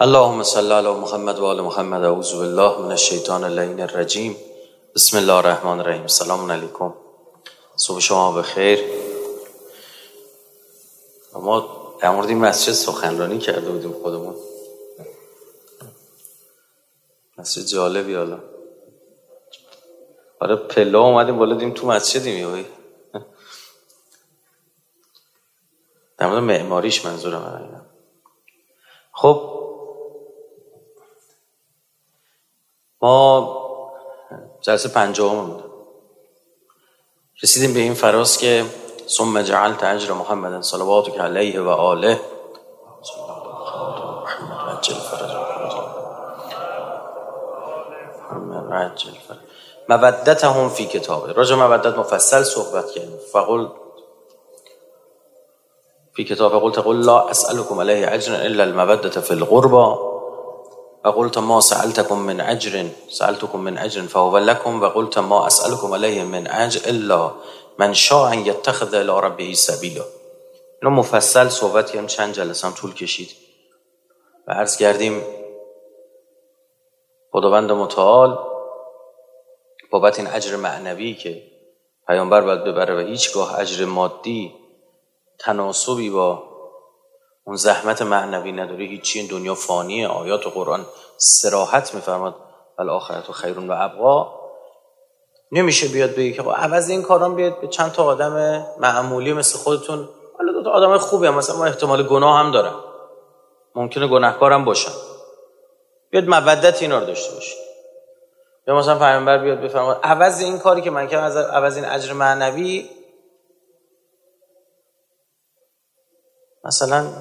اللهم صل علی محمد و آل محمد. اعوذ بالله من الشیطان اللعین الرجیم. بسم الله الرحمن الرحیم. سلام علیکم. صبح شما بخیر. ما در مورد این مسجد سخنرانی کرده بودیم خودمون. مسجد جالبی حالا. آره پلا اومدیم بالا دیم تو مسجدیم یه در مورد معماریش منظورم خب ما جلسه پنجاهم بود. رسیدیم به این فراز که ثم جعلت اجر محمد صلواتک علیه و آله. مودتهم فی کتابه. راجع مودت مفصل صحبت کردیم. فقل فی کتاب قلت قل لا اسألكم علیه اجر الا المودت فی القربا. وقلت ما سألتكم من اجر سألتكم من اجر فهو لكم وقلت ما اسألكم عليه من اجر الا من شاء ان يتخذ الى ربه سبیلا اینو مفصل صحبت کردیم چند جلسه هم طول کشید. و عرض کردیم خداوند متعال بابت این اجر معنوی که پیامبر باید ببره و هیچگاه اجر مادی تناسبی با اون زحمت معنوی نداره هیچی. این دنیا فانیه. آیات و قرآن سراحت میفرماد. آخرت و خیرون و ابقا. نمیشه بیاد بگی که عوض این کاران بیاد به چند تا آدم معمولی مثل خودتون. حالا دو تا آدم خوبی هم مثلا ما احتمال گناه هم دارم. ممکنه گناهکارم باشم. بیاد مودت اینا رو داشته باشید یا مثلا پیامبر بیاد بفرماد عوض این کاری که من کردم عوض این اجر معنوی مثلا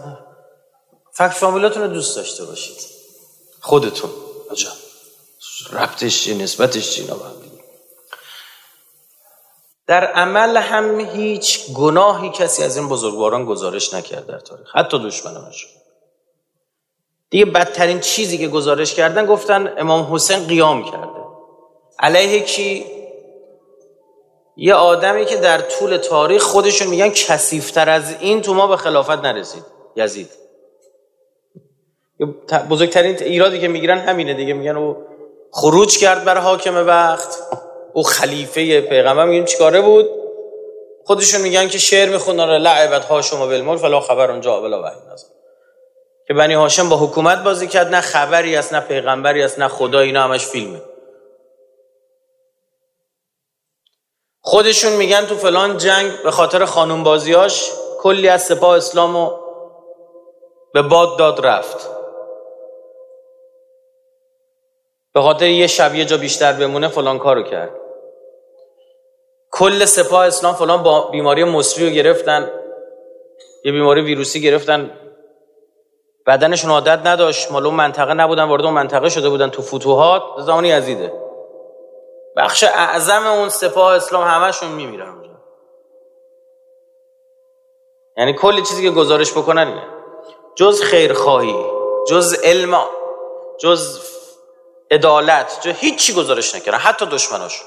فکر فامیلاتون رو دوست داشته باشید. خودتون. عجب ربطش چی نسبتش چی در عمل هم هیچ گناهی کسی از این بزرگواران گزارش نکرد در تاریخ. حتی دشمنانشون دیگه بدترین چیزی که گزارش کردن گفتن امام حسین قیام کرده. علیه کی؟ یه آدمی که در طول تاریخ خودشون میگن کسیفتر از این تو ما به خلافت نرسید. یزید. بزرگترین ایرادی که می‌گیرن همینه دیگه. میگن او خروج کرد بر حاکم وقت. او خلیفه پیغمبر. میگن چیکاره بود؟ خودشون میگن که شعر می‌خونن لعبت ها شما بالمول فلا خبر اونجا بلا وحی نزد که بنی هاشم با حکومت بازی کرد. نه خبری است نه پیغمبری است نه خدا اینا همش فیلمه. خودشون میگن تو فلان جنگ به خاطر خانون بازیاش کلی از سپاه اسلامو به باد داد رفت. به خاطر یه شب یه جا بیشتر بمونه فلان کارو کرد. کل سپاه اسلام فلان با بیماری مصری رو گرفتن. یه بیماری ویروسی گرفتن. بدنشون عادت نداشت. مال منطقه نبودن وارد اون منطقه شده بودن تو فتوحات. زمان یزیده بخش اعظم اون سپاه اسلام همشون میمیرن. اونجا یعنی کلی چیزی که گزارش بکنن اینه. جز خیرخواهی جز علم جز عدالت جز هیچی گزارش نکردن حتی دشمناش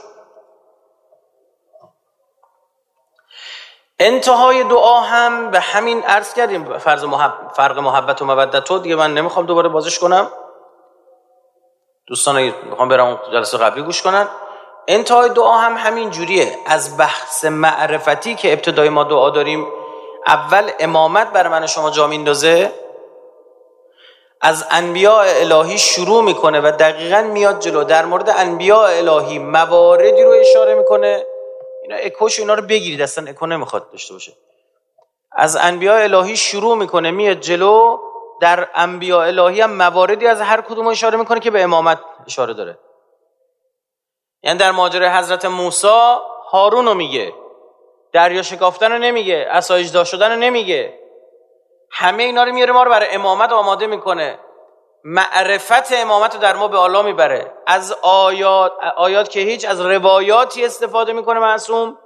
انتهای دعا هم به همین عرض کردیم. فرض محب... فرق محبت و مودت تو. دیگه من نمی‌خوام دوباره بازش کنم. دوستان می‌خوام برم جلسه قبلی گوش کنن. انتهای دعا هم همین جوریه. از بحث معرفتی که ابتدای ما دعا داریم اول امامت بر من شما جا میندازه. از انبیاء الهی شروع می‌کنه و دقیقا میاد جلو. در مورد انبیاء الهی مواردی رو اشاره می‌کنه. اینا اکوش اینا رو بگیرید اصلا اکو نمی‌خواد داشته باشه. از انبیاء الهی شروع می‌کنه میاد جلو. در انبیاء الهی هم مواردی از هر کدوم اشاره می‌کنه که به امامت اشاره داره. یعنی در ماجرای حضرت موسی هارون رو میگه. دریا شکافتن رو نمیگه اسایجدا شدن رو نمیگه. همه اینا رو میاره ما رو برای امامت آماده می‌کنه. معرفت امامت رو در ما به الله می‌بره. از آیات آیات که هیچ از روایاتی استفاده می‌کنه معصوم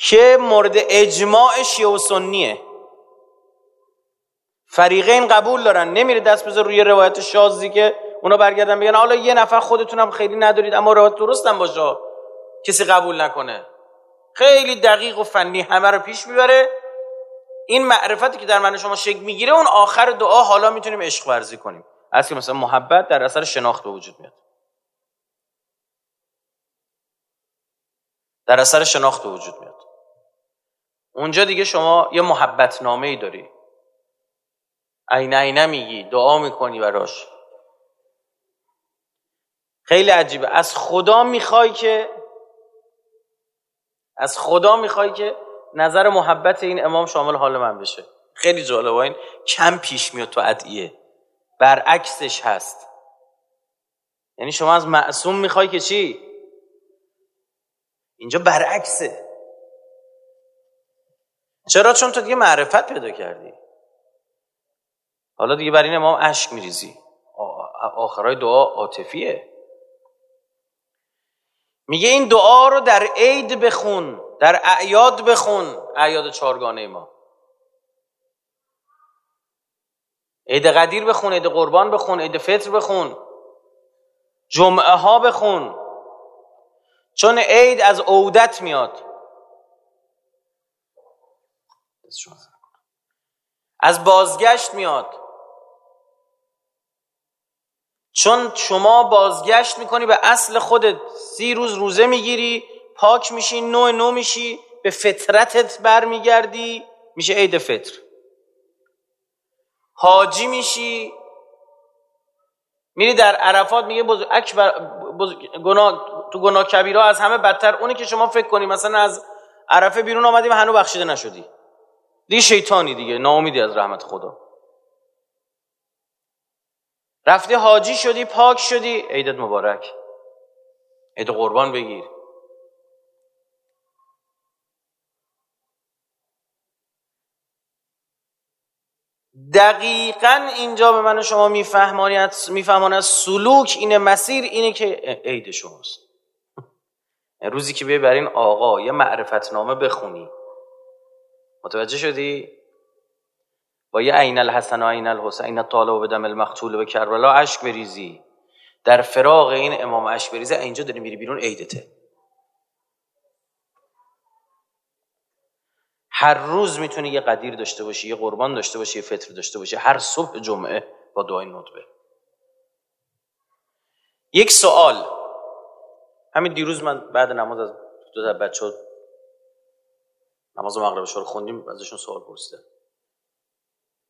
که مورد اجماع شیعه و سنیه. فریقین قبول دارن. نمیره دست بذار روی روایت شازی که اونا برگردن بگن حالا یه نفر خودتونم خیلی ندارید اما روایت درستم باشه. کسی قبول نکنه. خیلی دقیق و فنی همه رو پیش می‌بره. این معرفتی که در من شما شکل می‌گیره اون آخر دعا حالا می‌تونیم عشق ورزی کنیم. از که مثلا محبت در اثر شناخت به وجود میاد. در اثر شناخت به وجود میاد. اونجا دیگه شما یه محبت نامه ای داری. عین عینه میگی دعا می‌کنی براش. خیلی عجیبه. از خدا می‌خوای که از خدا می‌خوای که نظر محبت این امام شامل حال من بشه. خیلی جالبه. این کم پیش میاد تو ادعیه. برعکسش هست. یعنی شما از معصوم می‌خوای که چی؟ اینجا برعکسه. چرا؟ چون تو دیگه معرفت پیدا کردی. حالا دیگه بر این امام اشک میریزی. آخرای دعا عاطفیه. میگه این دعا رو در عید بخون در اعیاد بخون اعیاد چارگانه ما. عید قدیر بخون عید قربان بخون عید فطر بخون جمعه ها بخون. چون عید از عودت میاد. از بازگشت میاد. چون شما بازگشت می‌کنی به اصل خودت سی روز روزه می‌گیری پاک میشی نوع نو میشی به فطرتت برمیگردی میشه عید فطر. حاجی میشی میری در عرفات میگه بزرگ اکبر گناه تو گناه کبیرا از همه بدتر. اونی که شما فکر کنی مثلا از عرفه بیرون آمدی و هنو بخشیده نشدی. دیگه شیطانی دیگه ناامیدی از رحمت خدا. رفتی حاجی شدی پاک شدی. عیدت مبارک. عید قربان بگیر. دقیقا اینجا به من و شما میفهماند سلوک این مسیر اینه که عید شماست. روزی که بیای بر این آقا یه معرفتنامه بخونی. متوجه شدی؟ با یه عین الحسن و عین الحسین طالب و بدم المقتول به کربلا اشک بریزی. در فراغ این امام اشک بریزه اینجا داری میری بیرون عیدته هر روز می‌تونی یه قدیر داشته باشی یه قربان داشته باشی یه فطر داشته باشی. هر صبح جمعه با دعای ندبه یک سوال. همین دیروز من بعد نماز از دو تا بچه نماز مغرب رو خوندیم ازشون سوال پرسیدم.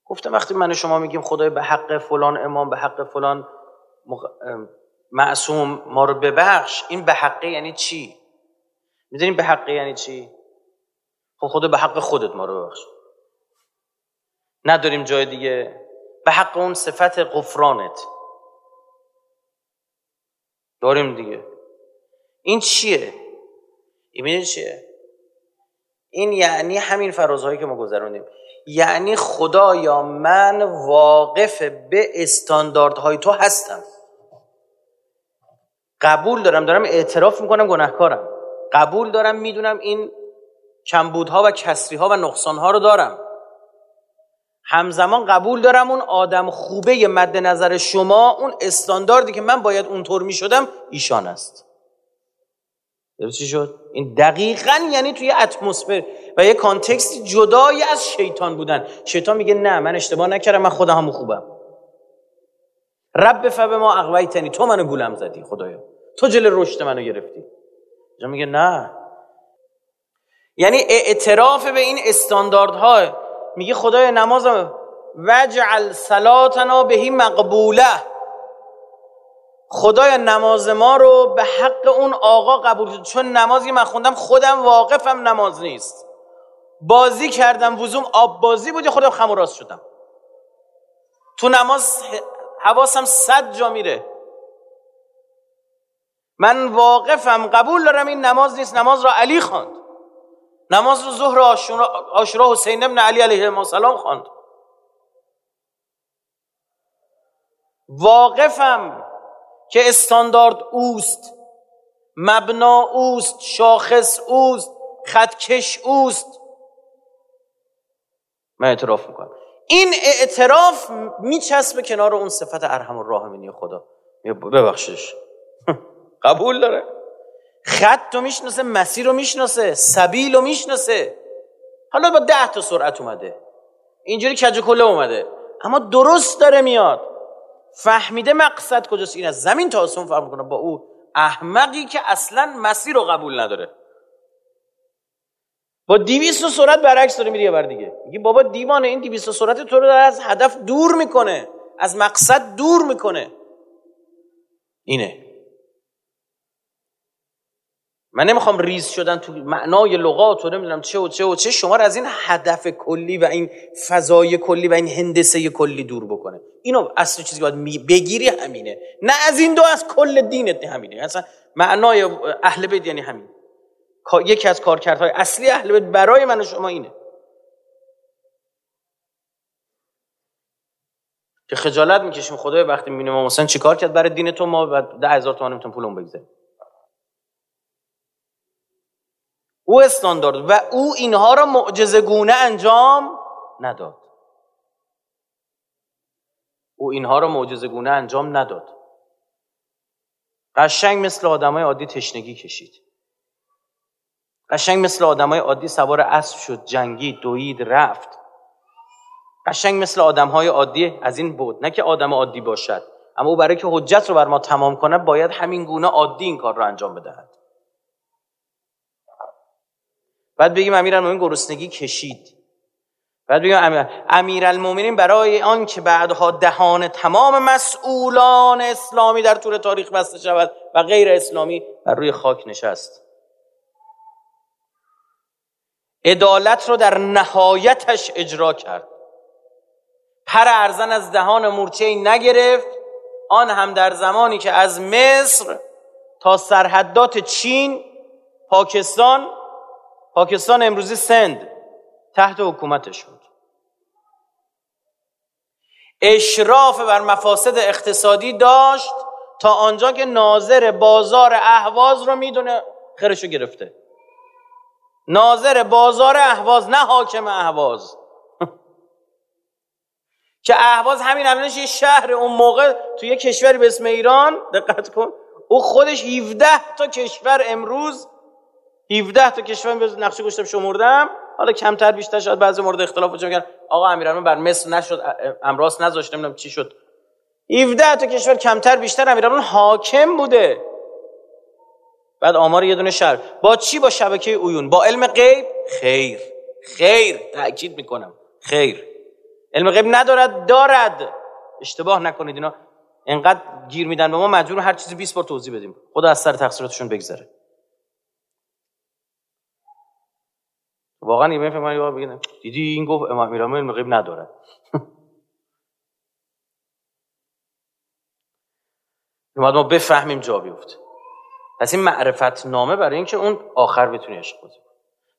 گفتم وقتی من شما میگیم خدای به حق فلان امام به حق فلان معصوم ما رو ببخش این به حقه یعنی چی؟ می‌دونیم به حقه یعنی چی؟ خب خدا به حق خودت ما رو ببخش. نداریم جای دیگه. به حق اون صفت قفرانت داریم دیگه. این چیه؟ این چیه؟ این یعنی همین فرازهایی که ما گذروندیم. یعنی خدایا من واقف به استانداردهای تو هستم. قبول دارم دارم اعتراف می‌کنم گناهکارم. قبول دارم می‌دونم این کمبودها و کسریها و نقصانها رو دارم. همزمان قبول دارم اون آدم خوبه مد نظر شما اون استانداردی که من باید اونطور می‌شدم ایشان است. چی شد؟ این دقیقا یعنی توی اتمسفر و یه کانتکست جدایی از شیطان بودن. شیطان میگه نه من اشتباه نکردم من خودم همو خوبم. رب فب ما اقویتنی تو منو گولم زدی خدایا. تو جل رشد منو گرفتی. جا میگه نه. یعنی اعتراف به این استانداردها میگه خدای نمازم وجعل صلاتنا بهی مقبوله. خدای نماز ما رو به حق اون آقا قبول چون نمازی من خوندم خودم واقفم نماز نیست. بازی کردم وزوم آب بازی بود خودم خموراست شدم. تو نماز حواسم صد جا میره. من واقفم قبول دارم این نماز نیست. نماز را علی خواند. نماز رو ظهر آشورا حسین ابن علی علیه السلام خواند. واقفم. که استاندارد اوست مبنا اوست شاخص اوست خطکش اوست. من اعتراف می‌کنم. این اعتراف میچسبه کنار اون صفت ارحم الراحمینی خدا. ببخشش. قبول داره؟ خط رو می‌شناسه مسیر رو می‌شناسه سبیل رو می‌شناسه. حالا با ده تا سرعت اومده. اینجوری کج اومده. اما درست داره میاد. فهمیده مقصد کجاست؟ این از زمین تا آسمون فرق می‌کنه. با او احمقی که اصلا مسیر رو قبول نداره. با دیویست سرعت برعکس داره میری بر دیگه. میگه بابا دیوانه این دیویست سرعت تو رو از هدف دور می‌کنه. از مقصد دور می‌کنه. اینه. من نمی‌خوام ریز شدن تو معنای لغات و نمی‌دونم چه و چه و چه. شما رو از این هدف کلی و این فضای کلی و این هندسه کلی دور بکنه. اینو اصل چیزی باید بگیری همینه. نه از این دو از کل دینت همینه. اصلا معنای اهل بیت یعنی همین. یکی از کارکردهای اصلی اهل بیت برای من و شما اینه. که خجالت می‌کشیم. خدای وقتی می‌بینیم حسین چیکار کرد؟ برای دین تو ما و ده هزار تومان نمیتون پولون بگذاریم. او استاندارد و او اینها را معجزه گونه انجام نداد. او اینها را معجزه گونه انجام نداد. قشنگ مثل آدمای عادی تشنگی کشید. قشنگ مثل آدمای عادی سوار اسب شد جنگی دوید رفت. قشنگ مثل آدم های عادی از این بود. نه که آدم عادی باشد اما او برای که حجت رو بر ما تمام کنه باید همین گونه عادی این کار رو انجام بدهد. بعد بگیم امیرالمومنین گرسنگی کشید. بعد بگیم امیرالمومنین برای آن که بعدها دهان تمام مسئولان اسلامی در طول تاریخ بسته شود و غیر اسلامی بر روی خاک نشست. عدالت رو در نهایتش اجرا کرد. پر ارزن از دهان مورچه نگرفت. آن هم در زمانی که از مصر تا سرحدات چین پاکستان پاکستان امروزی سند تحت حکومتش بود. اشراف بر مفاسد اقتصادی داشت تا آنجا که ناظر بازار اهواز رو می‌دونه خرشو گرفته. ناظر بازار اهواز نه حاکم اهواز. که اهواز همین الانش یه شهر اون موقع تو یه کشوری به اسم ایران دقت کن او خودش 17 تا کشور امروز 17 تا کشور نقشه گشتم شمردم. حالا کمتر بیشتر شاید بعضی مورد اختلاف وجود میگن آقا امیرالمومنین بر مصر نشد امراس نذاشت نمی‌دونم چی شد. 17 تا کشور کمتر بیشتر امیرالمومنین حاکم بوده. بعد آمار یه دونه شهر. با چی؟ با شبکه اویون. با علم غیب؟ خیر. خیر. تاکید می‌کنم. خیر. علم غیب ندارد دارد. اشتباه نکنید اینا. انقدر گیر میدن به ما مجبور هر چیزی 20 بار توضیح بدیم. خدا از سر تقصیراتشون بگذره. واقعا ایمه فهمانی بگیدم دیدی این گفت امام میرامه علم غیب ندارد باید ما بفهمیم جا بیفت پس این معرفت نامه برای اینکه اون آخر بتونی عشق بازی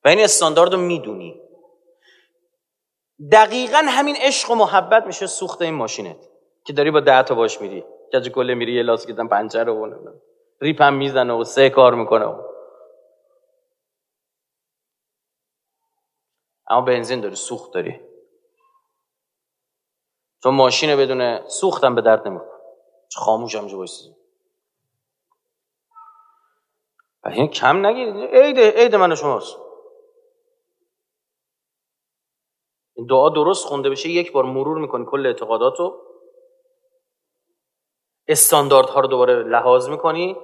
و این استاندارد رو می‌دونی. دقیقا همین عشق و محبت میشه سوخت این ماشینت که داری با ده تا باش میری. کج کله میری یه لاس گیدن پنچر ریپ هم می‌زنه و سه کار می‌کنه. و. اما بنزین داری سوخت داری. چون ماشین بدون سوختم به درد نمی‌خوره. خاموش همجا بایستی. این کم نگیرید. عید عید من شماست. این دعا درست خونده بشه. یک بار مرور می‌کنی کل اعتقاداتو. استانداردها رو دوباره لحاظ می‌کنی.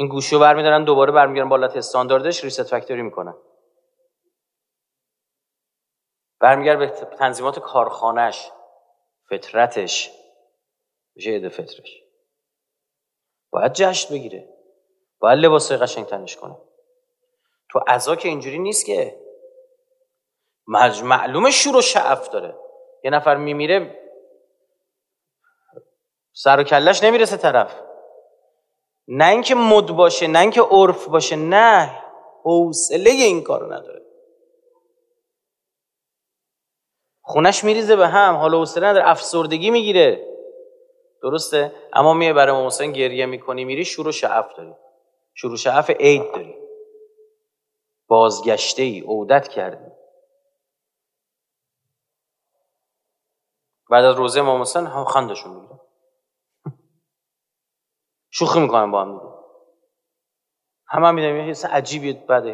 این گوشی رو برمیدارن دوباره برمیگردن بالات استانداردش ریست فکتوری می‌کنن. برمیگرد به تنظیمات کارخانهش فطرتش. میشه عید فطرش. باید جشن بگیره. باید لباس قشنگ تنش کنه. تو عزا که اینجوری نیست که. معلومه شور و شعف داره. یه نفر میمیره سر و کلش نمی‌رسه طرف. نه اینکه مد باشه نه اینکه عرف باشه نه. حوصله این کارو نداره. خونش میریزه به هم حالا حوصله نداره افسردگی می‌گیره. درسته؟ اما میه برای محسن گریه می‌کنی میری شروع شعف داری. شروع شعف عید داری. بازگشته ای عودت کردی. بعد از روزه امام حسین هم خندشون می‌گیره. شوخی می‌کنن با هم دیگه. هم هم می‌دونم یه عجیبی بعد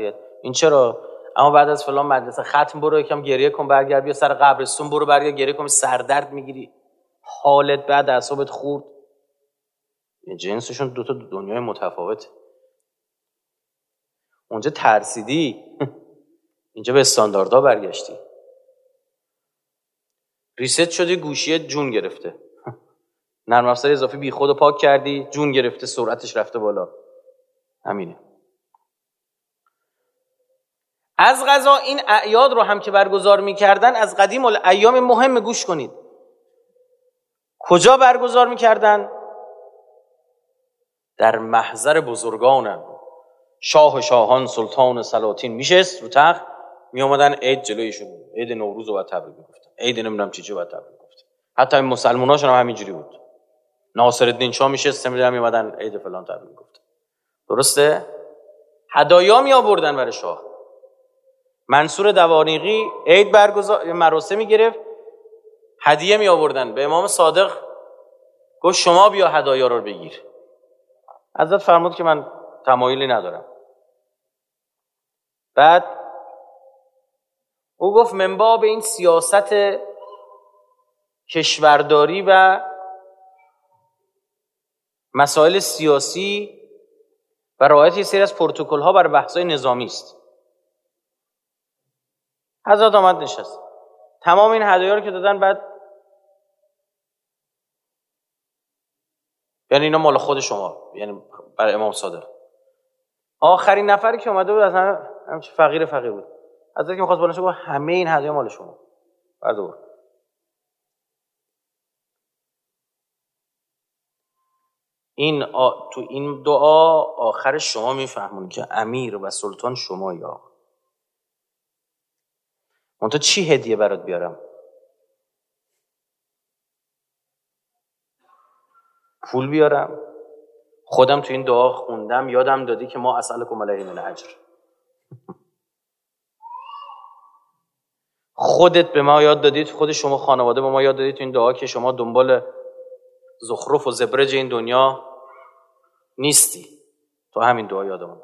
این چرا؟ اما بعد از فلان مدرسه ختم برو یکم گریه کن برگرد بیا سر قبرستون برو برگرد گریه کن سردرد می‌گیری. حالت بعد اعصابت خورد. جنسشون دو تا دنیای متفاوته اونجا ترسیدی؟ اینجا به استانداردها برگشتی. ریست شدی گوشی جون گرفته. نرم افزار اضافی بی خود پاک کردی جون گرفته سرعتش رفته بالا. همینه. از غذا این اعیاد رو هم که برگزار می‌کردن از قدیم الایام مهم گوش کنید. کجا برگزار می‌کردن؟ در محضر بزرگانم شاه شاهان سلطان سلاطین میشست رو تخت می آمدن عید جلویشون عید نوروز رو تبریک می‌گفتن. عید نمی‌دونم چی چی باید تبریک حتی این مسلماناشون هم همینجوری بود. ناصر الدین شاه میشست نمی‌دونم میمدن عید فلان تبریک گفت درسته؟ هدایا می آوردن برای شاه. منصور دوانیقی عید برگزار مراسمی گرفت هدیه می آوردن به امام صادق گفت شما بیا هدایا رو بگیر. حضرت فرمود که من تمایلی ندارم. بعد او گفت منبا به این سیاست کشورداری و مسائل سیاسی و رعایت یه سری از پروتکل ها برای بحث نظامی است. حضرت آمد نشست. تمام این هدایا رو که دادن بعد یعنی اینا مال خود شما یعنی برای امام صادق. آخرین نفری که اومده بود از همه فقیر فقیر بود. از که می‌خواست گفت همه این هدایا مال شما. بردار این آ... تو این دعا آخر شما میفهمون که امیر و سلطان شما یا. من تو چی هدیه برات بیارم؟ پول بیارم. خودم تو این دعا خوندم. یادم دادی که ما اسألکم علیه من اجر. خودت به ما یاد دادید خود شما خانواده به ما یاد دادید تو این دعا که شما دنبال زخرف و زبرج این دنیا نیستی. تو همین دعا یادمون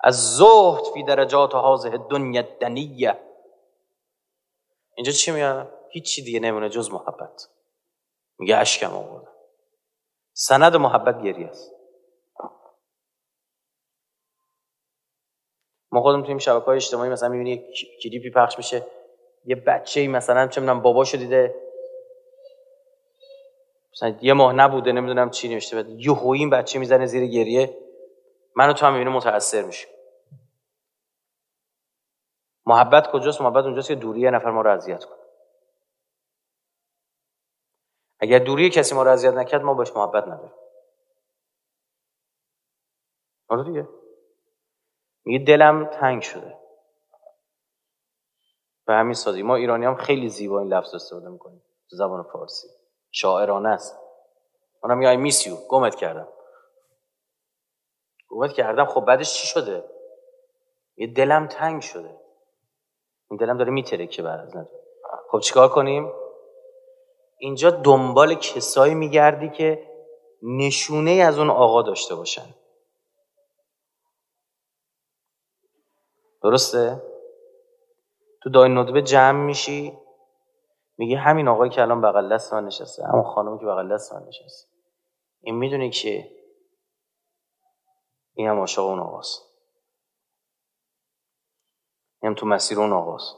از زهد فی درجات حاضه دنیا دنیه اینجا چی میاد؟ هیچی دیگه نمونه جز محبت. میگه اشکم آوردم. سند محبت گریه است. ما خودم تو این شبکه های اجتماعی مثلا می‌بینی کلیپی پخش میشه. یه بچه ای مثلا چه می‌دونم باباشو دیده مثلا یه ماه نبوده نمی‌دونم چی نوشته بعد یهو این بچه می‌زنه زیر گریه. منو تو هم می‌بینه متاثر میشه محبت کجاست؟ محبت اونجاست که دوری نفر ما رو اذیت کنه. اگر دوری کسی ما رو اذیت نکرد ما باش محبت نداریم. آره دیگه. میگه دلم تنگ شده. به همین سازی. ما ایرانی هم خیلی زیبا این لفظ استفاده می‌کنیم تو زبان فارسی. شاعرانه است. منم میگه میسیو گمت کردم. گمت کردم. خب بعدش چی شده؟ یه دلم تنگ شده. این دلم داره میترکه بعد نداره خب چیکار کنیم؟ اینجا دنبال کسایی میگردی که نشونه از اون آقا داشته باشن. درسته؟ تو دای ندبه جمع میشی. میگه همین آقایی که الان بغل دست من نشسته همون خانمی که بغل دست من نشسته. این می‌دونی که این هم عاشق اون آقاست. این هم تو مسیر اون آقاست.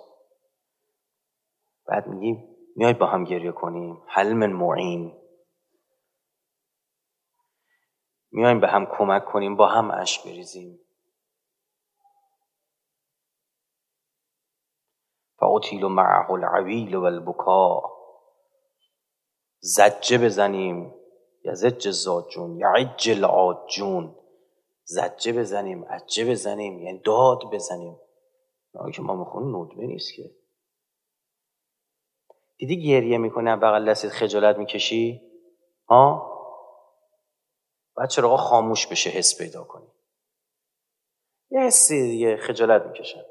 بعد میگی میای با هم گریه کنیم. حل من معین. میایم به هم کمک کنیم با هم اشک بریزیم. فاطیل معه العویل و البکا زجه بزنیم یا زج زاجون یا عج العاجون. زجه بزنیم عجه بزنیم یعنی داد بزنیم. که ما می‌خونیم ندبه نیست که. دیدی گریه می‌کنه بغل دستت خجالت می‌کشی؟ ها؟ بعد چرا خاموش بشه حس پیدا کنی؟ یه حسی دیگه خجالت می‌کشن.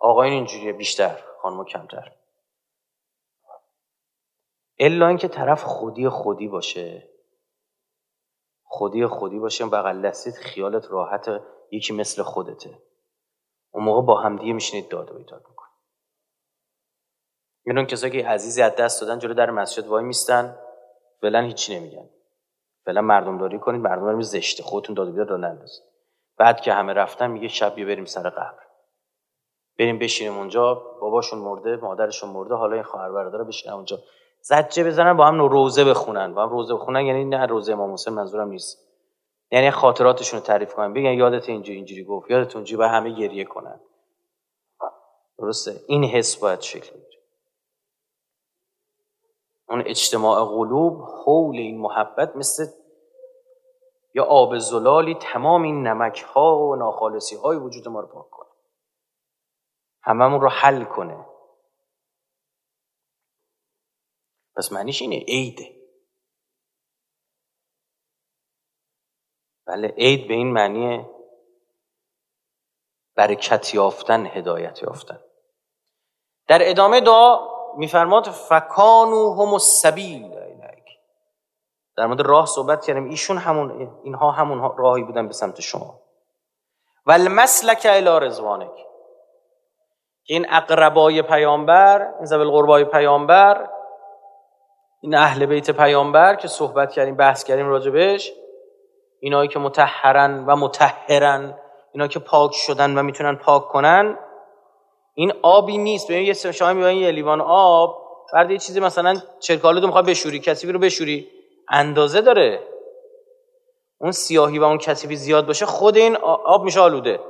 آقایون اینجوریه بیشتر. خانم کمتر. الا اینکه طرف خودی خودی باشه. خودی خودی باشه بغل دستت خیالت راحت یکی مثل خودته. اون موقع با همدیگه میشینید داد و بیداد می‌کنید. این اون کسایی که عزیزی از دست دادن جلو در مسجد وای میستن؟ فعلا هیچی نمیگن. فعلا مردم داری کنید مردم داری زشته خودتون داد و بیداد رو بعد که همه رفتن میگه شب بیا بریم سر قبر. بریم بشینیم اونجا باباشون مرده مادرشون مرده حالا این خواهر برادر بشینن اونجا. زجه بزنن با هم روزه بخونن. با هم روزه بخونن یعنی نه روزه امام حسین منظورم نیست. یعنی خاطراتشون رو تعریف کنن. بگن یادت اینجوری اینجوری گفت یادت اونجوری با همه گریه کنن. درسته؟ این حس باید شکل بگیره. اون اجتماع قلوب حول این محبت مثل یا آب زلالی تمام این نمک ها و ناخالصی های وجود ما رو پاک کنه. هممون رو حل کنه. پس معنیش اینه عیده. بله عید به این معنی برکت یافتن هدایت یافتن. در ادامه دعا میفرماد فکانو هم السبیل در مورد راه صحبت کردیم ایشون همون اینها همون راهی بودن به سمت شما. و المسلک الی این اقربای پیامبر این زبل قربای پیامبر این اهل بیت پیامبر که صحبت کردیم بحث کردیم راجبش اینایی که متحرن و متحرن اینا که پاک شدن و می‌تونن پاک کنن این آبی نیست. ببین یه شما می‌بینید یه لیوان آب بعد یه چیزی مثلا چرکالو می‌خواد بشوری کسی رو بشوری. اندازه داره. اون سیاهی و اون کثیفی زیاد باشه خود این آب میشه آلوده.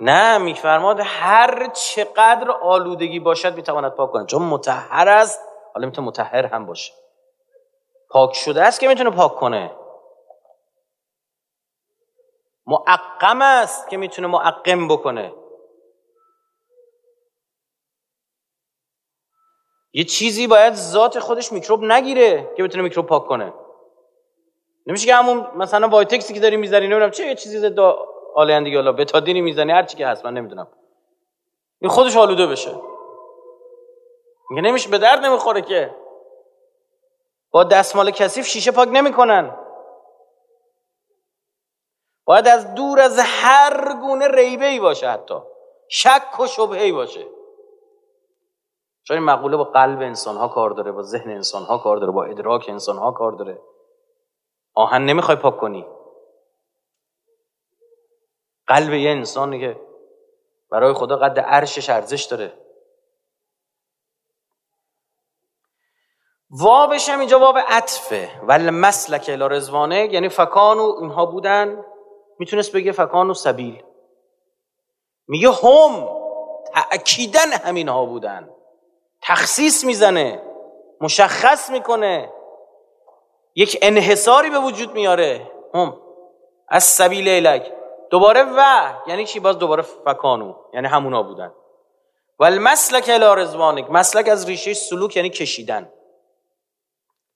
نه میفرماد هر چقدر آلودگی باشد می‌تواند پاک کنه چون متحر است حالا می‌تونه متحر هم باشه. پاک شده است که می‌تونه پاک کنه. معقم است که می‌تونه معقم بکنه. یه چیزی باید ذات خودش میکروب نگیره که بتونه میکروب پاک کنه. نمیشه که همون مثلا وایتکسی که داری می‌زنی نمی‌دونم چه یه چیزی ضد آلایندگی حالا بتادینی می‌زنی هر چی که هست من نمی‌دونم. این خودش آلوده بشه. میگه نمیشه به درد نمی‌خوره که. با دستمال کثیف شیشه پاک نمی‌کنن. باید از دور از هر گونه ریبه ای باشه حتی. شک و شبهه ای باشه. چون این مقوله با قلب انسان ها کار داره با ذهن انسان ها کار داره با ادراک انسان ها کار داره. آهن نمی‌خوای پاک کنی. قلب یه انسانی که برای خدا قد عرشش ارزش داره. وابش هم اینجا واب عطفه. ولی مسلک الی رزوانه یعنی فکانو اینها بودن. می‌تونست بگه فکانو سبیل. میگه هم تأکیدن همین ها بودن. تخصیص می‌زنه مشخص می‌کنه. یک انحصاری به وجود میاره. هم. از سبیل الک دوباره و. یعنی چی؟ باز دوباره فکانو یعنی همونا بودن. و المسلک رزوانک مسلک از ریشه سلوک یعنی کشیدن.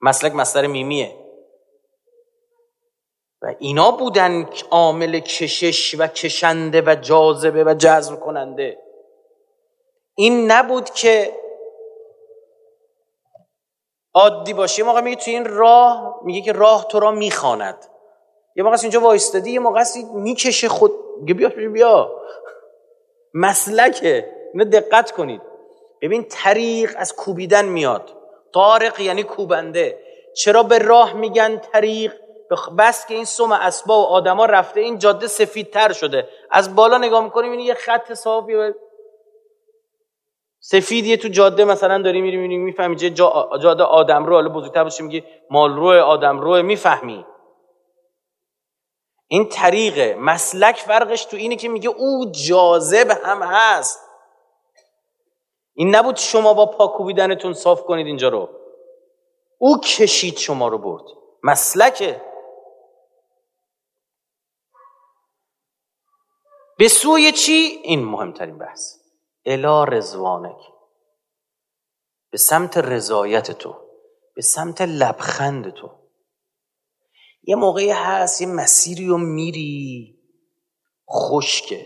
مسلک مصدر میمیه. و اینا بودن عامل کشش و کشنده و جاذبه و جذب کننده. این نبود که عادی باشه. موقع میگه تو این راه میگه که راه تو را می‌خواند. یه موقع اینجا وایستادی یه موقع می‌کشه خود. بیا بیا مسلکه. اینو دقت کنید. ببین طریق از کوبیدن میاد. طارق یعنی کوبنده. چرا به راه میگن طریق؟ بس که این سم اسبا و آدما رفته این جاده سفیدتر شده. از بالا نگاه می‌کنیم این یه خط صافی سفیدیه تو جاده مثلا داری میری میری می‌فهمی جا جاده آدم رو حالا بزرگتر باشه میگی مال رو آدم رو می‌فهمی. این طریقه مسلک فرقش تو اینه که میگه او جاذب هم هست. این نبود شما با پاکوبیدنتون صاف کنید اینجا رو. او کشید شما رو برد. مسلکه. به سوی چی؟ این مهمترین بحث. الی رضوانک به سمت رضایت تو. به سمت لبخند تو. یه موقعی هست یه مسیری رو میری. خشکه.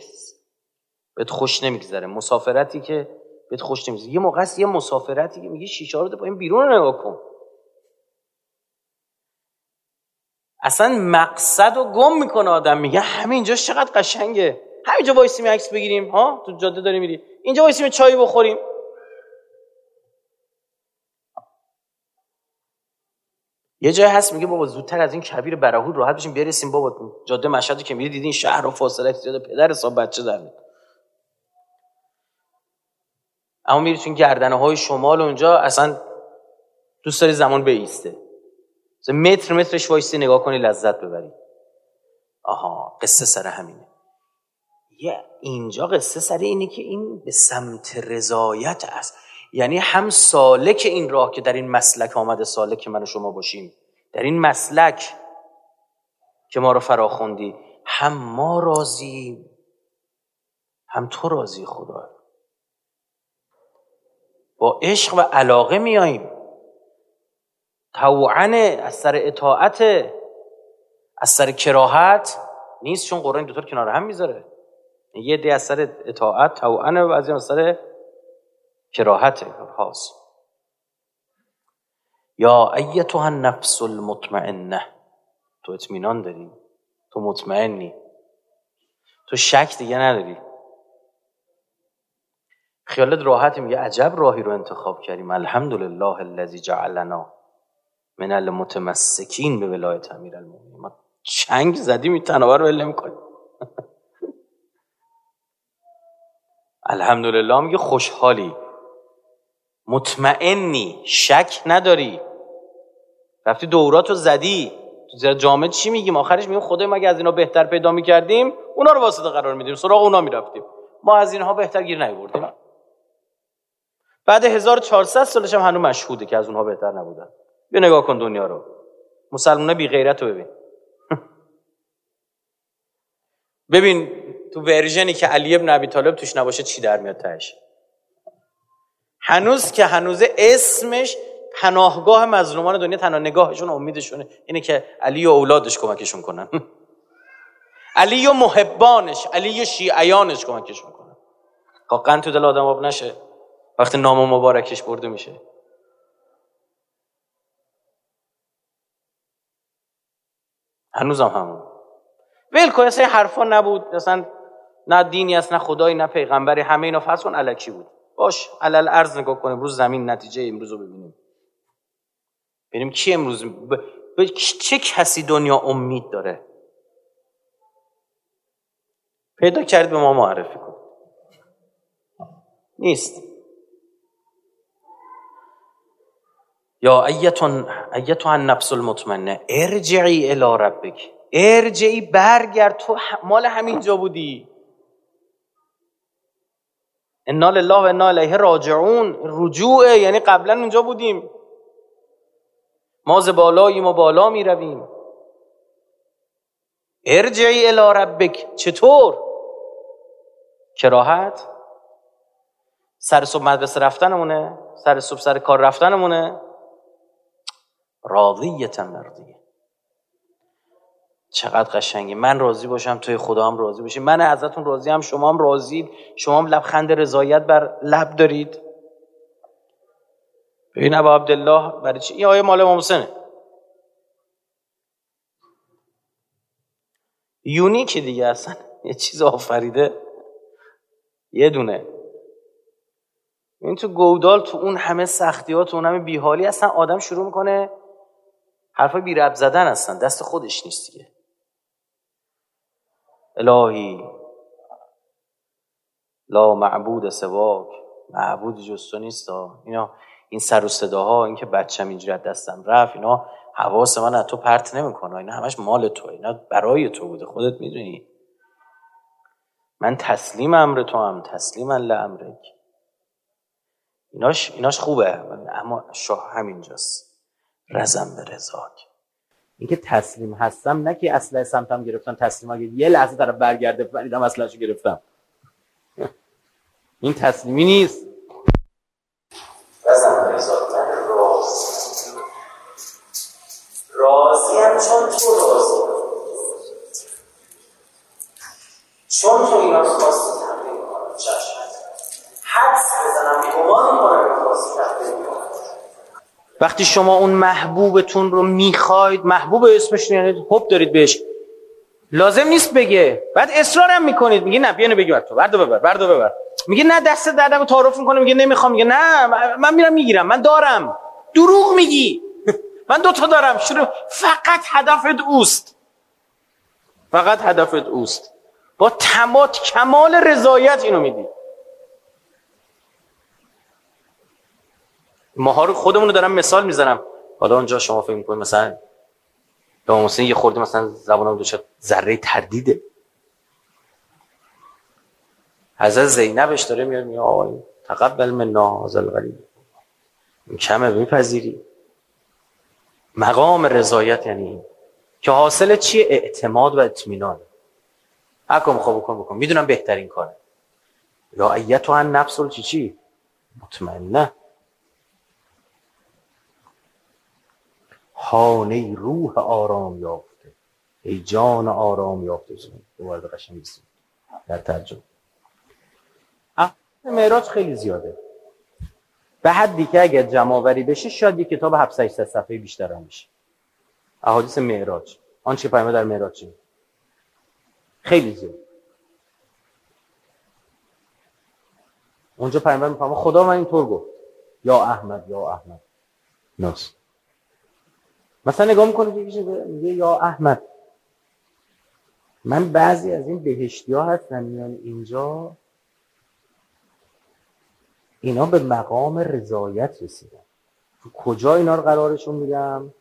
بهت خوش نمیگذره. مسافرتی که بهت خوش نمیگذره. یه موقع هست یه مسافرتی که میگه شیشه رو بده پایین بیرون رو نگاه کن. اصلا مقصد رو گم می‌کنه آدم. میگه همینجا چقدر قشنگه. همینجا وایسیم عکس بگیریم ها؟ تو جاده داری میری. اینجا وایسیم چای بخوریم. یه جای هست میگه بابا زودتر از این کبیر براهود راحت بشیم برسیم. بابا جاده مشهد که میری دیدین شهر رو فاصله زیاده پدر حساب بچه در اما میری تو گردنه های شمال اونجا اصلا دوست داری زمان بیسته. متر مترش وایسی نگاه کنی لذت ببری. آها قصه سر همینه. یه اینجا قصه سر اینه که این به سمت رضایت است یعنی هم سالک این راه که در این مسلک آمده سالک من و شما باشیم. در این مسلک که ما رو فراخوندی هم ما راضی هم تو راضی خدا. با عشق و علاقه میاییم. توعن از سر اطاعت از سر کراهت نیست چون قرآن دوتار کنار هم می‌ذاره. یه دی از سر اطاعت توعن و از سر کراهت هاست یا ایتها النفس المطمئنه. تو اطمینان داری؟ تو مطمئنی؟ تو شک دیگه نداری؟ خیالت راحت میگه عجب راهی رو انتخاب کردیم. الحمدلله الذی جعلنا من المتمسکین به ولایت امیر المومنین ما چنگ زدیم این تناور رو علم کنیم الحمدلله میگه خوشحالی. مطمئنی شک نداری. رفتی دورات رو زدی. تو جامعه چی میگیم؟ آخرش میگیم خدای ما از اینا بهتر پیدا می‌کردیم اونا رو واسطه قرار میدیم. سراغ اونا می‌رفتیم. ما از اینها بهتر گیر نیوردیم. بعد 1400 سالش هم هنوز مشهوده که از اونها بهتر نبودن. بیا نگاه کن دنیا رو. مسلمانه بی غیرت رو ببین. ببین تو ورژنی که علی ابن ابی طالب توش نباشه چی در میاد تهش؟ هنوز که هنوز اسمش پناهگاه مظلومان دنیا تنها نگاهشون امیدشونه. اینه که علی و اولادش کمکشون کنن. علی و محبانش علی و شیعیانش کمکشون کنن. واقعا تو دل آدم آب نشه. وقتی نام مبارکش برده میشه. هنوزم همون. ول کن اصلا حرفا نبود. اصلا نه دینی است نه خدایی نه پیغمبری. همه اینا فرض کن بود. باش علل ارز نگاه کنیم روز زمین نتیجه امروز رو ببینیم. ببینیم کی امروز به چه کسی دنیا امید داره؟ پیدا کرد به ما معرفی کن. نیست. یا ایتون ایتون نفس المطمئنه. ارجعی الی ربک. ارجعی برگرد. تو مال همینجا بودی. انا لله و انا الیه راجعون رجوع یعنی قبلا اونجا بودیم. ما ز بالاییم و بالا می رویم ارجعی الی ربک. چطور؟ کراهت. سر صبح مدرسه رفتنمونه. سر صبح سر کار رفتنمونه. راضیت مرضیه. چقدر قشنگی. من راضی باشم توی خدا هم راضی باشی. من ازتون راضی هم شما هم راضید شما هم لبخند رضایت بر لب دارید. ببین ابا عبدالله برای چی؟ این آیه مال امام یونیک دیگه اصلا. یه چیز آفریده. یه دونه. این تو گودال تو اون همه سختیات تو اون همه بیحالی اصلا آدم شروع می‌کنه حرفای بی رب زدن هستن دست خودش نیست دیگه. الهی. لا معبود سواک. معبود جز تو نیست اینا این سر و صداها این که بچم اینجوری دستم رفت اینا حواس من از تو پرت نمی‌کنه اینا همش مال تو اینا برای تو بوده. خودت می‌دونی. من تسلیم امر تو هم. تسلیم امرک. ایناش ایناش خوبه. اما شاه همینجاست. رزم به رزاک. اینکه تسلیم هستم نه که اصلا سمتم گرفتم تسلیم اگه یه لحظه طرف برگرده فریدم اصلاشو گرفتم. این تسلیمی نیست. رزم به رزاک من راضی راضی هم چون تو راضی. چون تو اینا وقتی شما اون محبوبتون رو می‌خواید محبوب اسمش یعنی حب دارید بهش. لازم نیست بگه. بعد اصرارم می‌کنید. میگه نه بیا بگی تو. بردو ببر بردو ببر. میگه نه دست دردم تعارف می‌کنه. میگه نمی‌خوام. میگه نه من میرم می‌گیرم. من دارم. دروغ میگی. من دوتا دارم. شروع. فقط هدفت اوست. فقط هدفت اوست. با تمات کمال رضایت اینو میدی. ماها رو خودمون رو دارم مثال می‌زنم. حالا اونجا شما فکر می‌کنید مثلا امام حسین یه خورده مثلا زبانم دوچه ذره تردیده. حضرت زینبش داره میاد میگه آقا تقبل من الغریب این کمه میپذیری. مقام رضایت یعنی که حاصل چیه؟ اعتماد و اطمینان. هر کم خواب بکن بکن. می‌دونم بهترین کاره. یا ایتو هن نفس چی چی مطمئنه خانه روح آرام یافته. ای جان آرام یافته. دوباره قشنگ در ترجمه. معراج خیلی زیاده. به حدی که اگر جمعآوری بشه شاید یک کتاب 700 صفحه بیشتر هم میشه احادیث معراج. آنچه پیامبر در معراج خیلی زیاد. اونجا پیامبر می‌فهمه خدا من اینطور گفت. یا احمد یا احمد. ناس. مثلا نگاه می‌کنه میگه یا احمد. من بعضی از این بهشتی ها هستن میان اینجا اینا به مقام رضایت رسیدن. کجا اینا رو قرارشون میدم؟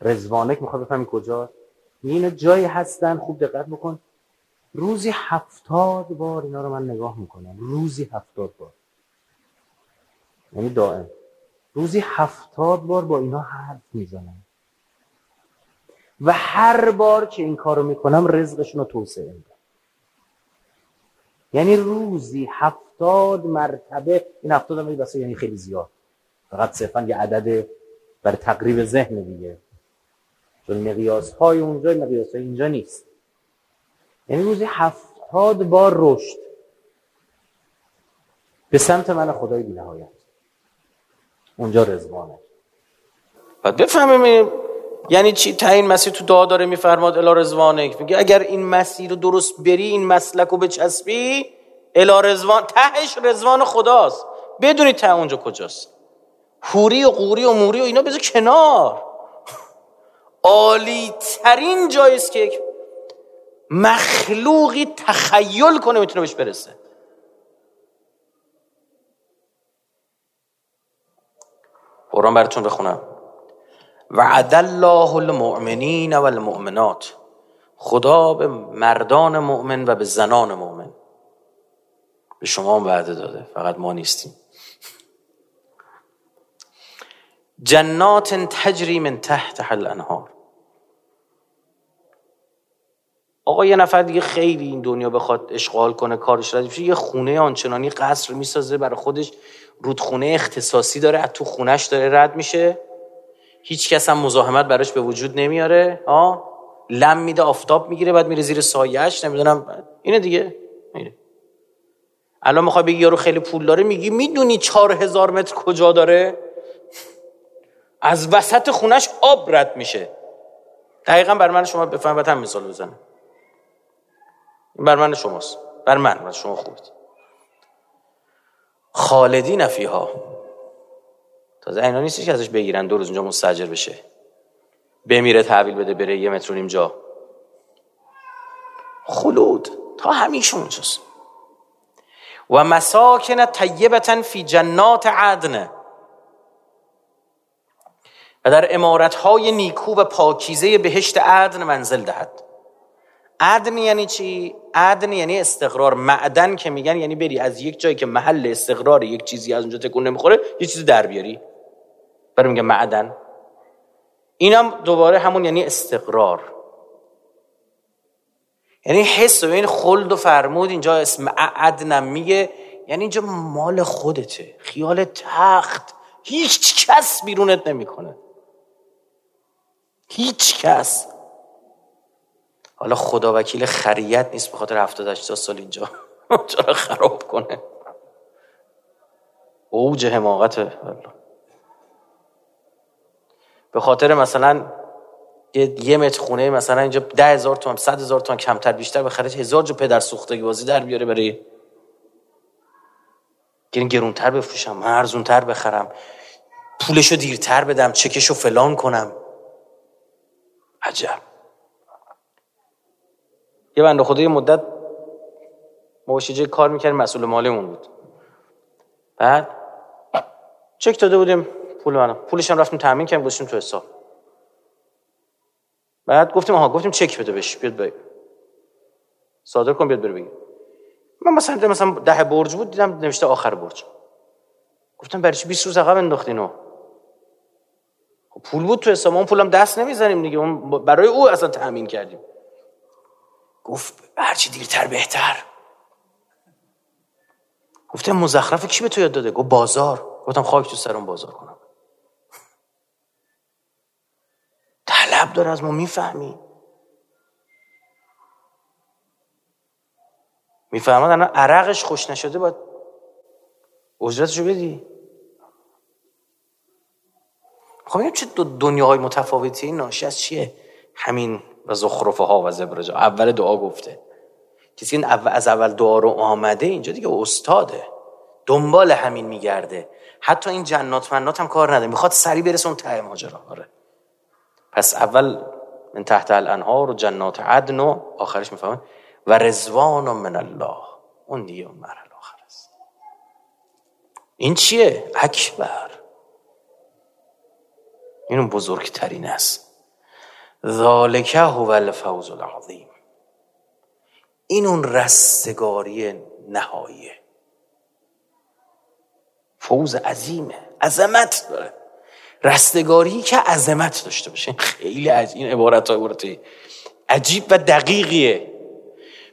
رزوانک می‌خواد بفهمی کجا. اینا جایی هستن خوب دقت بکن. روزی هفتاد بار اینا رو من نگاه می‌کنم. روزی هفتاد بار. یعنی دائم. روزی هفتاد بار با اینا حرف می‌زنم. و هر بار که این کارو می‌کنم رزقشون رو توسعه میدم. یعنی روزی هفتاد مرتبه این هفتاد هم یعنی خیلی زیاد. فقط صرفا یه عدد بر تقریب ذهن دیگه. چون مقیاس های اونجا مقیاس های اینجا نیست. یعنی روزی هفتاد بار رشد. به سمت من خدای بی نهایت اونجا رزوانه بعد بفهمیم یعنی چی؟ تعیین مسیر تو دعا داره میفرماد الا رزوانه میگه اگر این مسیر رو درست بری این مسلک رو بچسبی الا رزوان تهش رزوان خداست. بدونی ته اونجا کجاست. حوری و قوری و موری و اینا بذار کنار. عالی ترین جاییست که مخلوقی تخیل کنه می‌تونه بهش برسه. قرآن براتون بخونم. وعد الله المؤمنین و المؤمنات خدا به مردان مؤمن و به زنان مؤمن. به شما هم وعده داده. فقط ما نیستیم. جنات تجری من تحت حل انهار آقا یه نفر دیگه خیلی این دنیا بخواد اشغال کنه کارش رد یه خونه آنچنانی قصر می‌سازه برای خودش رودخونه اختصاصی داره از تو خونش داره رد میشه. هیچ کس هم مزاحمت براش به وجود نمیاره. آ؟ لم میده آفتاب می‌گیره بعد میره زیر سایهش نمی‌دونم. اینه دیگه. اینه. الان می‌خوای بگی یارو خیلی پول داره؟ میگی می‌دونی چهار هزار متر کجا داره؟ از وسط خونش آب رد میشه. دقیقا بر من شما بفهم باید هم مثال بزنه بر من شماست. بر من بر شما خوبید خالدی نفیها تازه اینا نیستش که ازش بگیرن دو روز اونجا مستجر بشه. بمیره تحویل بده بره یه متر جا. خلود تا همیشه اونجاست و مساکن طیبتا فی جنات عدن. و در امارتهای نیکو و پاکیزه بهشت عدن منزل دهد. عدن یعنی چی؟ عدن یعنی استقرار. معدن که میگن یعنی بری از یک جایی که محل استقرار یک چیزی از اونجا تکون نمی‌خوره یه چیزی در بیاری. برای میگه معدن. اینم دوباره همون یعنی استقرار. یعنی حس و این خلد و فرمود اینجا اسم عدنم میگه یعنی اینجا مال خودته. خیال تخت. هیچ کس بیرونت نمی‌کنه. هیچ کس. حالا خدا وکیل خریت نیست به خاطر 78 سال اینجا. چرا خراب کنه؟ اوج حماقت به خاطر مثلا یه متر خونه مثلا اینجا ده هزار تومن صد هزار تومن کمتر بیشتر بخره هزار جو پدر سوختگی بازی در بیاره برای گرون گرونتر بفروشم ارزونتر بخرم. پولشو دیرتر بدم چکشو فلان کنم. عجب. یه بنده خدا یه مدت ما کار می‌کردیم مسئول مالیمون بود. بعد چک داده بودیم. پول منو. پولش هم رفتیم تامین کردیم گذاشتیم تو حساب. بعد گفتیم آها گفتیم چک بده بهش بیاد بگیر صادر کن بیاد بره بگیر من مثلا مثلا ده برج بود دیدم نوشته آخر برج. گفتم برای چی 20 روز عقب انداختینو خب پول بود تو حساب اون پولم دست نمی‌زنیم دیگه. اون برای او اصلا تامین کردیم. گفت هرچی دیرتر بهتر. گفتم مزخرف کی به تو یاد داده؟ گفت بازار. گفتم خاک تو سرم بازار کنم. طلب داره از ما می‌فهمی. می‌فهمد الان عرقش خوش نشده باید اجرتشو بدی. خب چه دو دنیاهای متفاوتی. این ناشی از چیه؟ همین و زخرفه ها و زبرجا اول دعا گفته. کسی این از اول دعا رو آمده اینجا دیگه استاده. دنبال همین میگرده. حتی این جنات منات هم کار نده می‌خواد سری برسه اون ته ماجرا. آره. پس اول من تحت الانهار و جنات عدن و آخرش می‌فهمن و رزوان من الله. اون دیگه اون مرحله آخر است. این چیه؟ اکبر. این اون بزرگترین است. ذالکه هو الفوز العظیم. این اون رستگاری نهاییه فوز عظیمه. عظمت داره. رستگاری که عظمت داشته باشه. خیلی از این عبارت ها عبارت عجیب و دقیقیه.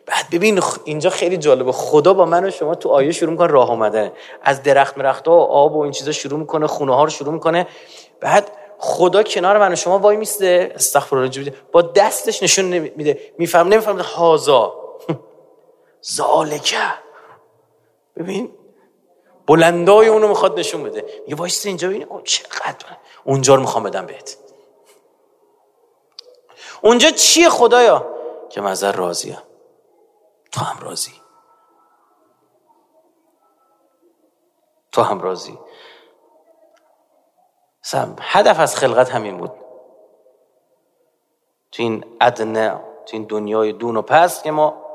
بعد ببین اینجا خیلی جالبه. خدا با من و شما تو آیه شروع می‌کنه راه آمدن. از درخت مرخت و آب و این چیزا شروع می‌کنه خونه ها رو شروع می‌کنه. بعد خدا کنار من و شما وای میسته. استغفر الله با دستش نشون میده. میفهم نمیفهم هازا. زالکه. ببین بلندای اونو می‌خواد نشون بده. میگه وایسته اینجا ببین او چقدر اونجا رو می‌خوام بدم بهت. اونجا چیه خدایا؟ که مزر راضیم تو هم راضی. تو هم راضی. هدف از خلقت همین بود. تو این ادنه تو این دنیای دون و پست که ما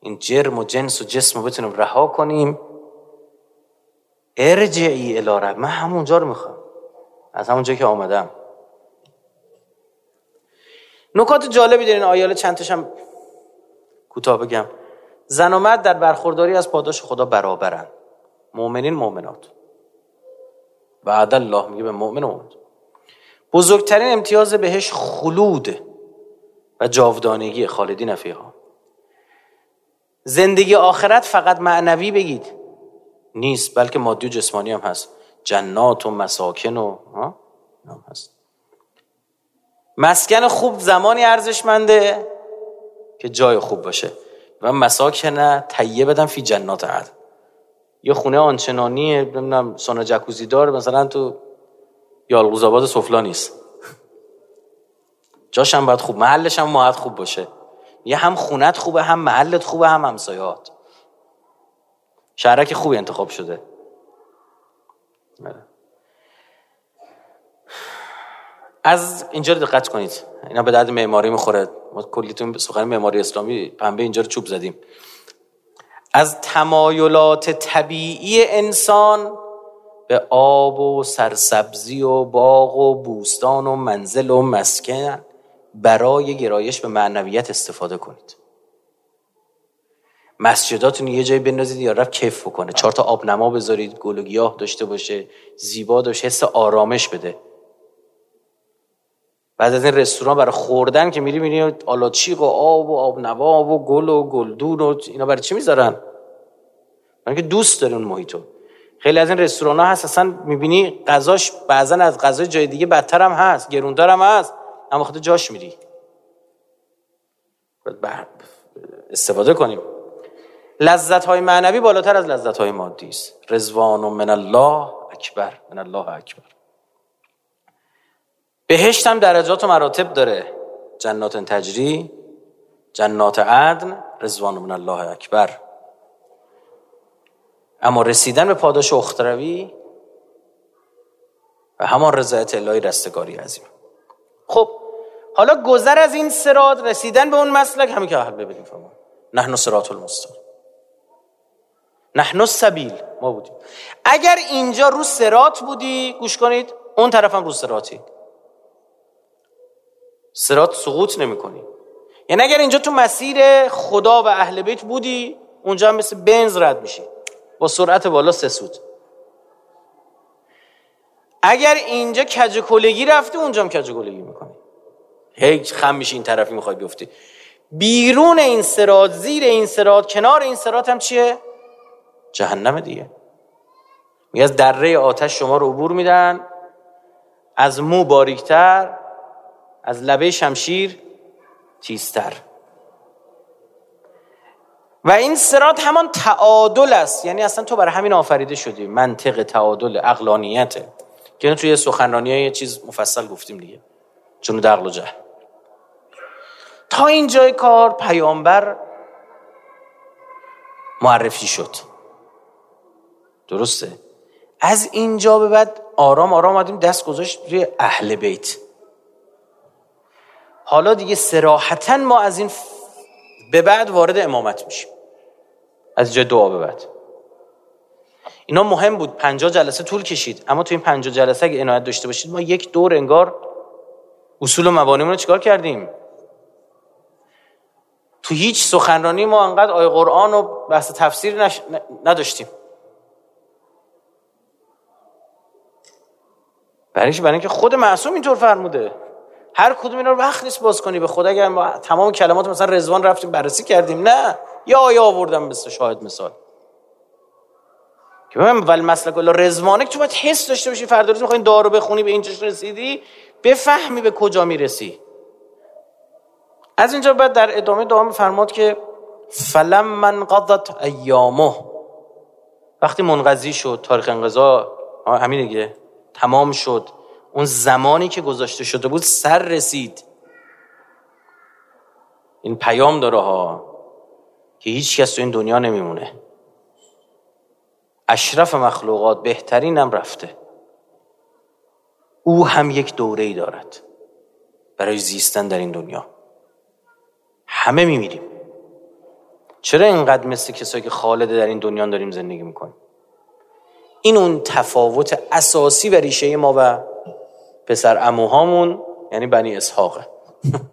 این جرم و جنس و جسم رو بتونیم رها کنیم. ارجعی الاره من همونجا رو می‌خوام. از همونجا که آمدم. نکات جالبی در این آیال چند هم کوتاه بگم. زن و مرد در برخورداری از پاداش خدا برابرن. مؤمنین مؤمنات. بعد الله میگه به مؤمن و بزرگترین امتیاز بهش خلود و جاودانگی خالدین فیها. زندگی آخرت فقط معنوی بگید. نیست بلکه مادی و جسمانی هم هست. جنات و مساکن و هم هست. مسکن خوب زمانی ارزشمنده که جای خوب باشه. و مساکن تهیه بدم فی جنات عد یه خونه آنچنانی نمی‌دونم سونا جکوزی دار مثلا تو یالقوز آباد سفلا نیست. جاش هم باید خوب محلش هم باید خوب باشه. یه هم خونت خوبه هم محلت خوبه هم همسایات شهرک خوبی انتخاب شده. از اینجا دقت کنید. اینا به درد معماری می‌خوره. ما کلیتون سخن معماری اسلامی پنبه اینجا رو چوب زدیم. از تمایلات طبیعی انسان به آب و سرسبزی و باغ و بوستان و منزل و مسکن برای گرایش به معنویت استفاده کنید. مسجداتون یه جایی بندازید یا رفت کیف بکنه. چهار تا آب نما بذارید گل و گیاه داشته باشه زیبا داشته حس آرامش بده. بعد از این رستوران برای خوردن که میری میری آلاچیق و آب و آب نوا و گل و گلدون و اینا برای چی می‌ذارن؟ من که دوست داره اون محیطو خیلی از این رستوران ها هست اصلا می‌بینی غذاش بعضا از غذای جای دیگه بدتر هم هست گرونتر هم هست اما خود جاش میری. استفاده کنیم. لذت های معنوی بالاتر از لذت های مادی است رزوان من الله اکبر. من الله اکبر. بهشت هم درجات و مراتب داره. جنات تجری جنات عدن رضوان من الله اکبر. اما رسیدن به پاداش اختروی و همان رضایت الهی رستگاری عظیم. خب حالا گذر از این سرات رسیدن به اون مسلک همین که اهل ببینیم فرمان نحن سرات المستقیم. نحن سبیل ما بودیم. اگر اینجا رو سرات بودی گوش کنید اون طرف هم رو سراتی سرات سقوط نمی کنی یعنی اگر اینجا تو مسیر خدا و اهل بیت بودی اونجا هم مثل بنز رد میشی. با سرعت بالا سه سود اگر اینجا کج کلگی رفتی اونجا هم کج کلگی می‌کنی. هی خم میشی این طرفی می‌خوای بیفتی. بیرون این سرات زیر این سرات کنار این سرات هم چیه؟ جهنم دیگه. می از دره آتش شما رو عبور میدن از مو باریکتر از لبه شمشیر تیزتر. و این سرات همان تعادل است. یعنی اصلا تو برای همین آفریده شدی. منطق تعادل اقلانیته که توی سخنرانی یه چیز مفصل گفتیم دیگه. چون عقل و جهل تا اینجای کار پیامبر معرفی شد. درسته. از اینجا به بعد آرام آرام آمدیم دست گذاشت روی اهل بیت. حالا دیگه سراحتا ما از این به بعد وارد امامت میشیم. از جای دعا به بعد. اینا مهم بود. پنجاه جلسه طول کشید. اما تو این پنجاه جلسه اگه عنایت داشته باشید ما یک دور انگار اصول و مبانیمون رو چیکار کردیم؟ تو هیچ سخنرانی ما انقدر آیه قرآن و بحث تفسیر نش... نداشتیم. برایش برای اینکه خود معصوم اینطور فرموده. هر کدوم اینا رو وقت نیست باز کنی. به خدا اگر ما تمام کلمات مثلا رضوان رفتیم بررسی کردیم. نه. یا آیه آوردم مثل شاهد مثال. که ببین ولی مسلک الله رزوانه که تو باید حس داشته باشی. فردا روز می‌خوای دارو بخونی به این چش رسیدی بفهمی به کجا می‌رسی. از اینجا بعد در ادامه دعا فرماد که فلم من قضت ایامه. وقتی منقضی شد تاریخ انقضا همین دیگه. تمام شد. اون زمانی که گذاشته شده بود سر رسید. این پیام داره ها که هیچ کس تو این دنیا نمیمونه. اشرف مخلوقات بهترینم رفته. او هم یک دوره ای دارد برای زیستن در این دنیا. همه میمیریم. چرا اینقدر مثل کسایی که خالده در این دنیا داریم زندگی می‌کنیم؟ این اون تفاوت اساسی و ریشه ما و پسر اموهامون یعنی بنی اسحاقه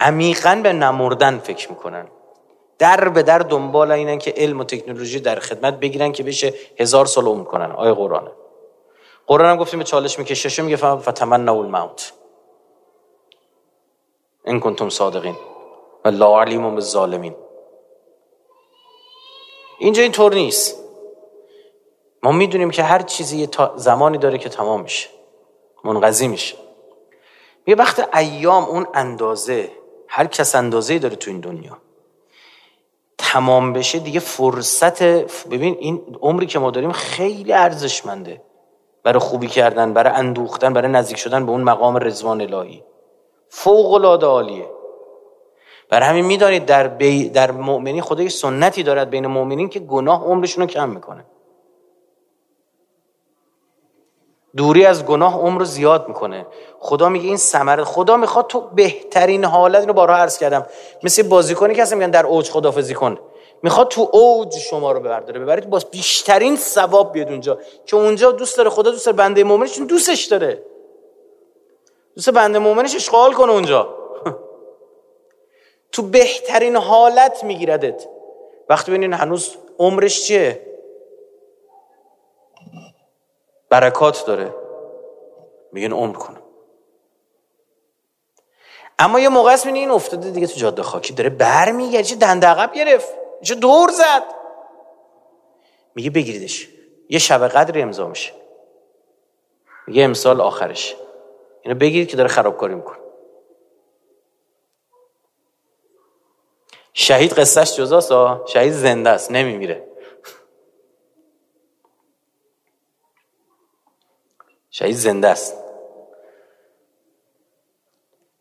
عمیقا به نمردن فکر می‌کنن. در به در دنبال اینن که علم و تکنولوژی در خدمت بگیرن که بشه هزار سال عمر کنن. آیه قرآنه. قرآن هم گفتیم به چالش می‌کشه. میگه فتمنوا الموت. این کنتم صادقین. و لا علیم بالظالمین. اینجا اینطور نیست. ما می‌دونیم که هر چیزی یه زمانی داره که تمام میشه. منقضی میشه. یه وقت ایام اون اندازه هر کس اندازه داره تو این دنیا. تمام بشه دیگه فرصت ببین این عمری که ما داریم خیلی ارزشمنده. برای خوبی کردن برای اندوختن برای نزدیک شدن به اون مقام رضوان الهی. فوق العاده عالیه. برای همین می‌دانید در بی در مؤمنی خدای سنتی دارد بین مؤمنین که گناه عمرشون رو کم می‌کنه. دوری از گناه عمر رو زیاد می‌کنه. خدا میگه این ثمره خدا می‌خواد تو بهترین حالت رو بارها عرض کردم. مثل بازیکنی که میگن در اوج خدافزی کن. می‌خواد تو اوج شما رو ببرداره. ببرید با بیشترین ثواب بیاد اونجا. که اونجا دوست داره خدا دوست داره. بنده مؤمنش دوستش داره. دوست بنده مؤمنش اشغال کنه اونجا. تو بهترین حالت میگیردت. وقتی ببینین هنوز عمرش چیه؟ برکات داره. میگن عمر کنم. اما یه موقع است این افتاده دیگه تو جاده خاکی. داره برمیگرده. چه دند عقب گرفت. چه دور زد. میگه بگیریدش. یه شب قدری امضا میشه. میگه امسال آخرش. اینو بگیرید که داره خرابکاری می‌کنه. شهید قصهش جزاست شهید زنده است نمیمیره. شهید زنده است.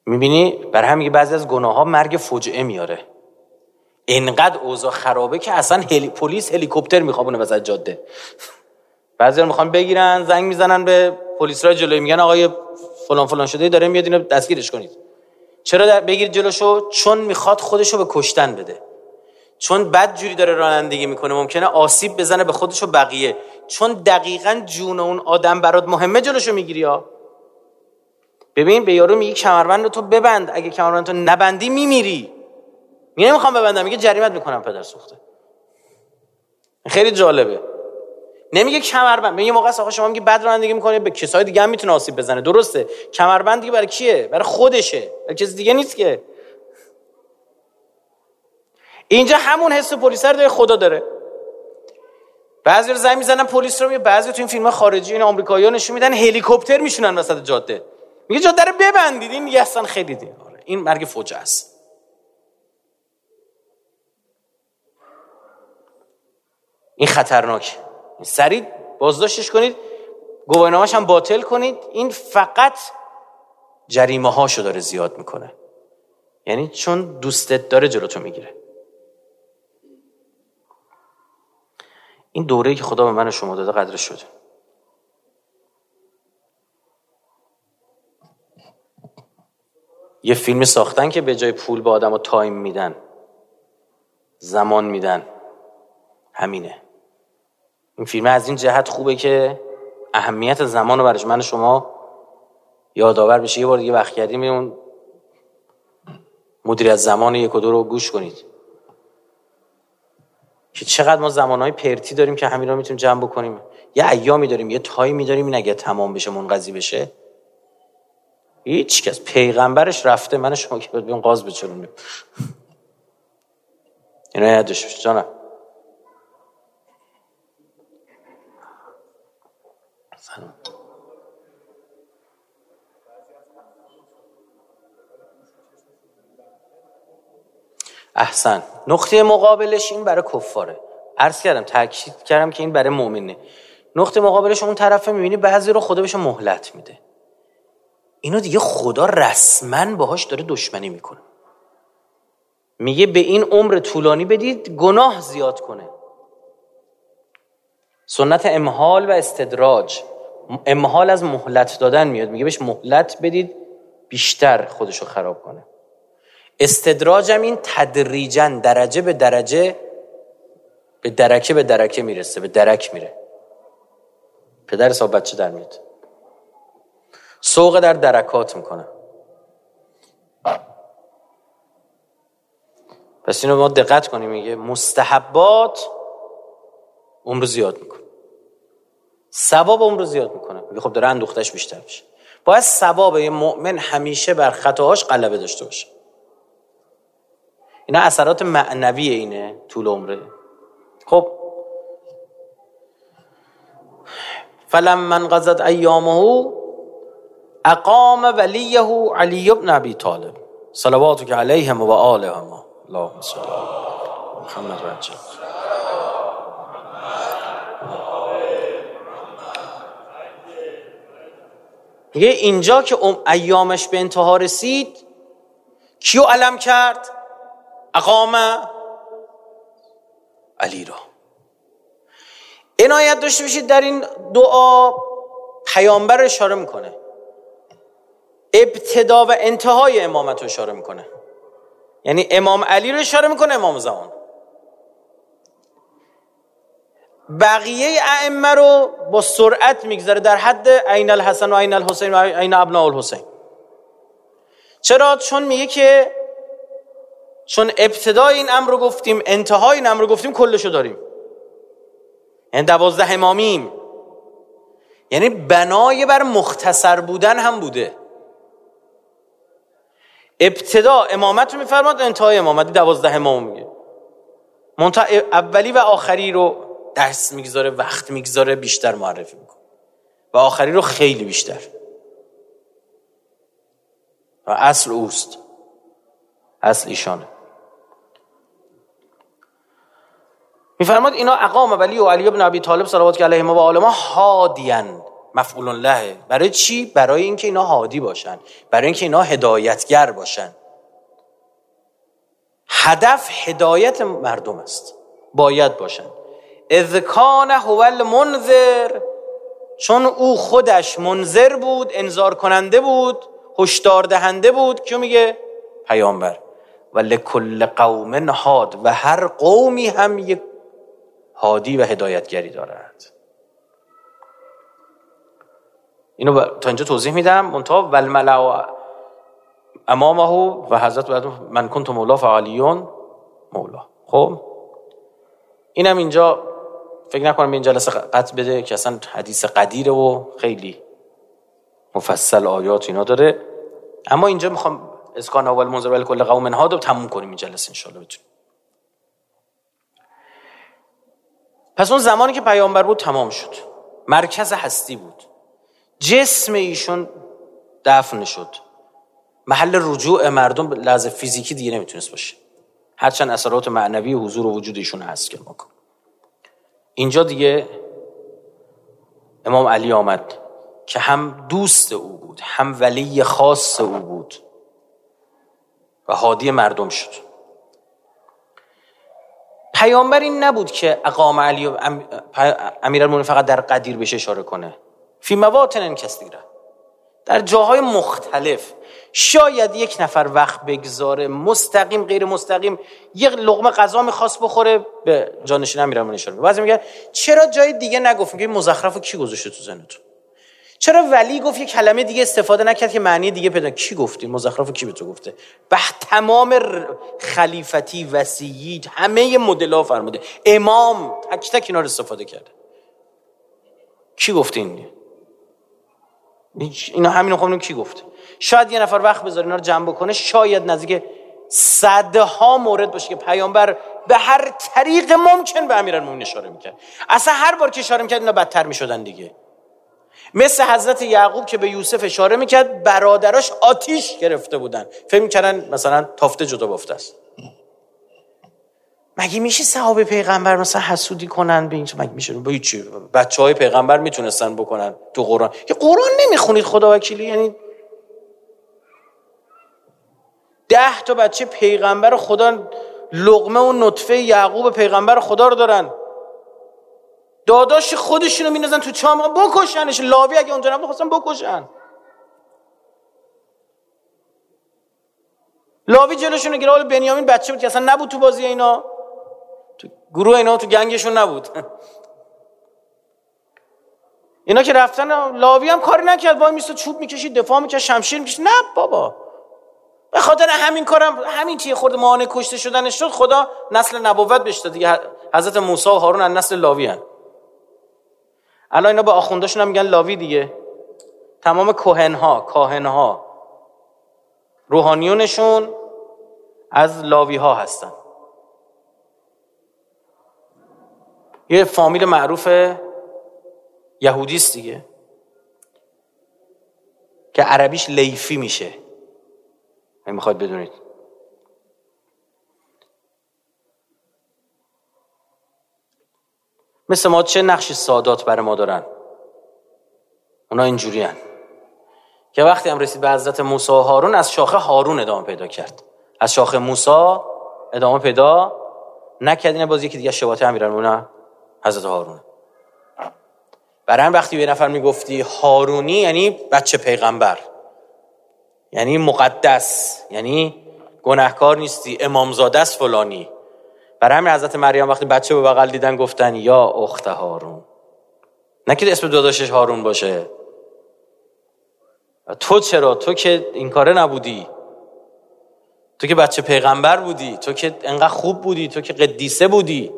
می‌بینی؟ بر هم میگه بعضی از گناه ها مرگ فجعه میاره. انقدر اوضاع خرابه که اصلا هلی پلیس هلیکوپتر میخوابونه وسط جاده. بعضی می‌خوان بگیرن زنگ می‌زنن به پلیس را جلوی میگن آقای فلان فلان شده داره میاد اینو دستگیرش کنید. چرا بگیر جلوشو؟ چون می‌خواد خودشو به کشتن بده. چون بد جوری داره رانندگی می‌کنه ممکنه آسیب بزنه به خودش و بقیه. چون دقیقا جون اون آدم برات مهمه جلوشو می‌گیری ها. ببین به یارو میگی کمربند تو ببند. اگه کمربند تو نبندی میمیری. میگه نمی‌خوام ببندم میگه جریمت می‌کنم پدر سوخته. خیلی جالبه. نمیگه کمربند میگه موقع آقا شما میگه بد رانندگی می‌کنه به کسای دیگه هم می‌تونه آسیب بزنه. درسته. کمربند دیگه برای کیه؟ برای خودشه. برای کسی دیگه نیست که. اینجا همون حس پلیس رو خدا داره. بعضی رو زنگ می‌زنن پلیس رو بعضی تو این فیلم خارجی این آمریکایی‌ها نشون میدن هلیکوپتر میشونن وسط جاده. میگه جاده رو ببندید. این میگه اصلا خیلی دی. آره، این مرگ فوجه است. این خطرناک سریع بازداشتش کنید. گواهینامه‌اش هم باطل کنید. این فقط جریمه هاشو داره زیاد می‌کنه. یعنی چون دوستت داره جلوتو می‌گیره. این دوره که خدا به من شما داده قدر شده یه فیلم ساختن که به جای پول به آدم تایم میدن. زمان میدن. همینه. این فیلم از این جهت خوبه که اهمیت زمان رو برش من شما یادآور بشه. یه بار دیگه وقت کردیم اون مدیریت زمان یک و دو رو گوش کنید. که چقدر ما زمانهای پرتی داریم که همین رو می‌تونیم جمع بکنیم. یه ایامی داریم یه تایمی داریم این اگه تمام بشه منقضی بشه. هیچ کس پیغمبرش رفته. من شما که باید بیان قاز بچرونیم. اینا یادش جانم. احسن. نقطه مقابلش این برای کفاره. عرض کردم تاکید کردم که این برای مؤمنه. نقطه مقابلش اون طرفه می‌بینی بعضی رو خدا بهش مهلت میده. اینو دیگه خدا رسما باهاش داره دشمنی می‌کنه. میگه به این عمر طولانی بدید گناه زیاد کنه. سنت امحال و استدراج. امحال از مهلت دادن میاد. میگه بهش مهلت بدید بیشتر خودشو خراب کنه. استدراج هم این تدریجا درجه به درجه به درکه به درکه می‌رسه به درک میره. پدر حساب بچه در میاد. سوق در درکات می‌کنه. پس اینو ما دقت کنیم میگه مستحبات عمر زیاد می‌کنه. ثواب عمر زیاد می‌کنه. میگه خب داره اندوختش بیشتر بشه باید ثواب یه مؤمن همیشه بر خطاهاش غلبه داشته باشه. اینا اثرات معنوی اینه طول عمره. خب. فلم من قضت ایامه اقام ولیه علی ابن ابی طالب. صلواتک علیهم و آلهم. اللهم صل محمد و میگه اینجا که ایامش به انتها رسید کیو علم کرد؟ اقام علی را. عنایت داشته باشید در این دعا پیامبر اشاره می‌کنه. ابتدا و انتهای امامت رو اشاره می‌کنه. یعنی امام علی رو اشاره می‌کنه امام زمان. بقیه ائمه رو با سرعت می‌گذاره در حد عین الحسن و عین الحسین و عین ابناء الحسین. چرا؟ چون میگه که چون ابتدای این امر رو گفتیم انتهای این امر رو گفتیم کلشو داریم. یعنی دوازده امامیم. یعنی بنای بر مختصر بودن هم بوده. ابتدا امامت رو میفرماد انتهای امامت. دوازده امام میگه. منتها اولی و آخری رو درس می‌گذاره وقت می‌گذاره بیشتر معرفی می‌کنه. و آخری رو خیلی بیشتر. و اصل اوست. اصل ایشانه. میفرماد اینا اقام ولی و علی ابن ابی طالب صلوات علیه و آل ما هادیان مفعول له. برای چی؟ برای اینکه اینا هادی باشن. برای اینکه اینا هدایتگر باشن. هدف هدایت مردم است. باید باشن. اذ کان هو المنذر چون او خودش منذر بود انذار کننده بود هشدار دهنده بود. کیو میگه؟ پیامبر. و لکل قوم هاد و هر قومی هم یک هادی و هدایتگری دارد اینو تا اینجا توضیح میدم. منتها و الملع امامه و حضرت من کنت مولا فعالیون مولا. خب؟ اینم اینجا فکر نکنم این جلسه قطع بده که اصلا حدیث قدیره و خیلی مفصل آیات اینا داره. اما اینجا می‌خوام اسکان اول منظر کل قوم ها رو تموم کنیم این جلسه انشالله بتونیم پس اون زمانی که پیامبر بود تمام شد. مرکز هستی بود. جسم ایشون دفن شد. محل رجوع مردم لحظه فیزیکی دیگه نمی‌تونست باشه. هرچند اثرات معنوی حضور و وجود ایشون هست که ما اینجا دیگه امام علی آمد که هم دوست او بود هم ولی خاص او بود و حادی مردم شد. پیامبر این نبود که اقام علی امیر فقط در قدیر بشه اشاره کنه. فی مواطن کثیره در جاهای مختلف شاید یک نفر وقت بگذاره مستقیم غیر مستقیم یک لغمه غذا می‌خواست بخوره به جانشین امیرالمومنین اشاره بعضی میگن چرا جای دیگه نگفت؟ میگه مزخرفو کی گذاشته تو ذهنتون؟ چرا ولی گفت یه کلمه دیگه استفاده نکرد که معنی دیگه پیدا کی گفتی مزخرف کی به تو گفته؟ به تمام خلیفتی وسیعی همه مدل ها فرموده. امام تک تک اینا رو استفاده کرده. کی گفته این؟ اینا همین خب کی گفته شاید یه نفر وقت بذاره اینا رو جمع بکنه شاید نزدیک صدها مورد باشه که پیامبر به هر طریق ممکن به امیرالمومنین اشاره می‌کرد. اصلا هر بار که اشاره می‌کرد اینا بدتر می‌شدن دیگه. مثل حضرت یعقوب که به یوسف اشاره می‌کرد برادراش آتیش گرفته بودن. فکر می‌کردن مثلا تافته جدا بافته است. مگه میشه صحابه پیغمبر مثلا حسودی کنن به این مگه میشه؟ با چی بچه های پیغمبر می‌تونستن بکنن تو قرآن. که قرآن نمی‌خونید خدا وکیلی؟ یعنی ده تا بچه پیغمبر خدا لغمه و نطفه یعقوب پیغمبر خدا رو دارن. داداش خودشونو میندازن تو چام. بکشنش. لاوی اگه اونجا نبود خواستن بکشن. لاوی جلوشون گیره حال بنیامین بچه بود که اصلا نبود تو بازی اینا. تو گروه اینا تو گنگشون نبود. اینا که رفتن لاوی هم کاری نکرد. وای میسته چوب می‌کشید دفاع می‌کشید شمشیر می‌کشید. نه بابا. به خاطر همین کارم همین چیه خورده مانع کشته شدنش شد. خدا نسل نبوت بهش دیگه حضرت موسی و هارون از نسل لاوی هن. الان اینا به آخونداشون هم میگن لاوی دیگه. تمام کوهنها کاهنها. روحانیونشون از لاوی ها هستن. یه فامیل معروف یهودیست دیگه که عربیش لیفی میشه. می‌خواید بدونید. مثل ما چه نقش سادات برای ما دارن. اونا اینجوری هن. که وقتی هم رسید به حضرت موسی و هارون از شاخه هارون ادامه پیدا کرد. از شاخه موسی ادامه پیدا نکرد اینه باز یکی دیگه شباط امیرالمومنین حضرت هارون. برای وقتی به نفر می‌گفتی هارونی یعنی بچه پیغمبر. یعنی مقدس. یعنی گناهکار نیستی. امامزاده است فلانی. برای همین حضرت مریم وقتی بچه به بغل دیدن گفتن یا اخت هارون. نه اسم داداشش هارون باشه. تو چرا؟ تو که این کاره نبودی. تو که بچه پیغمبر بودی. تو که انقدر خوب بودی. تو که قدیسه بودی.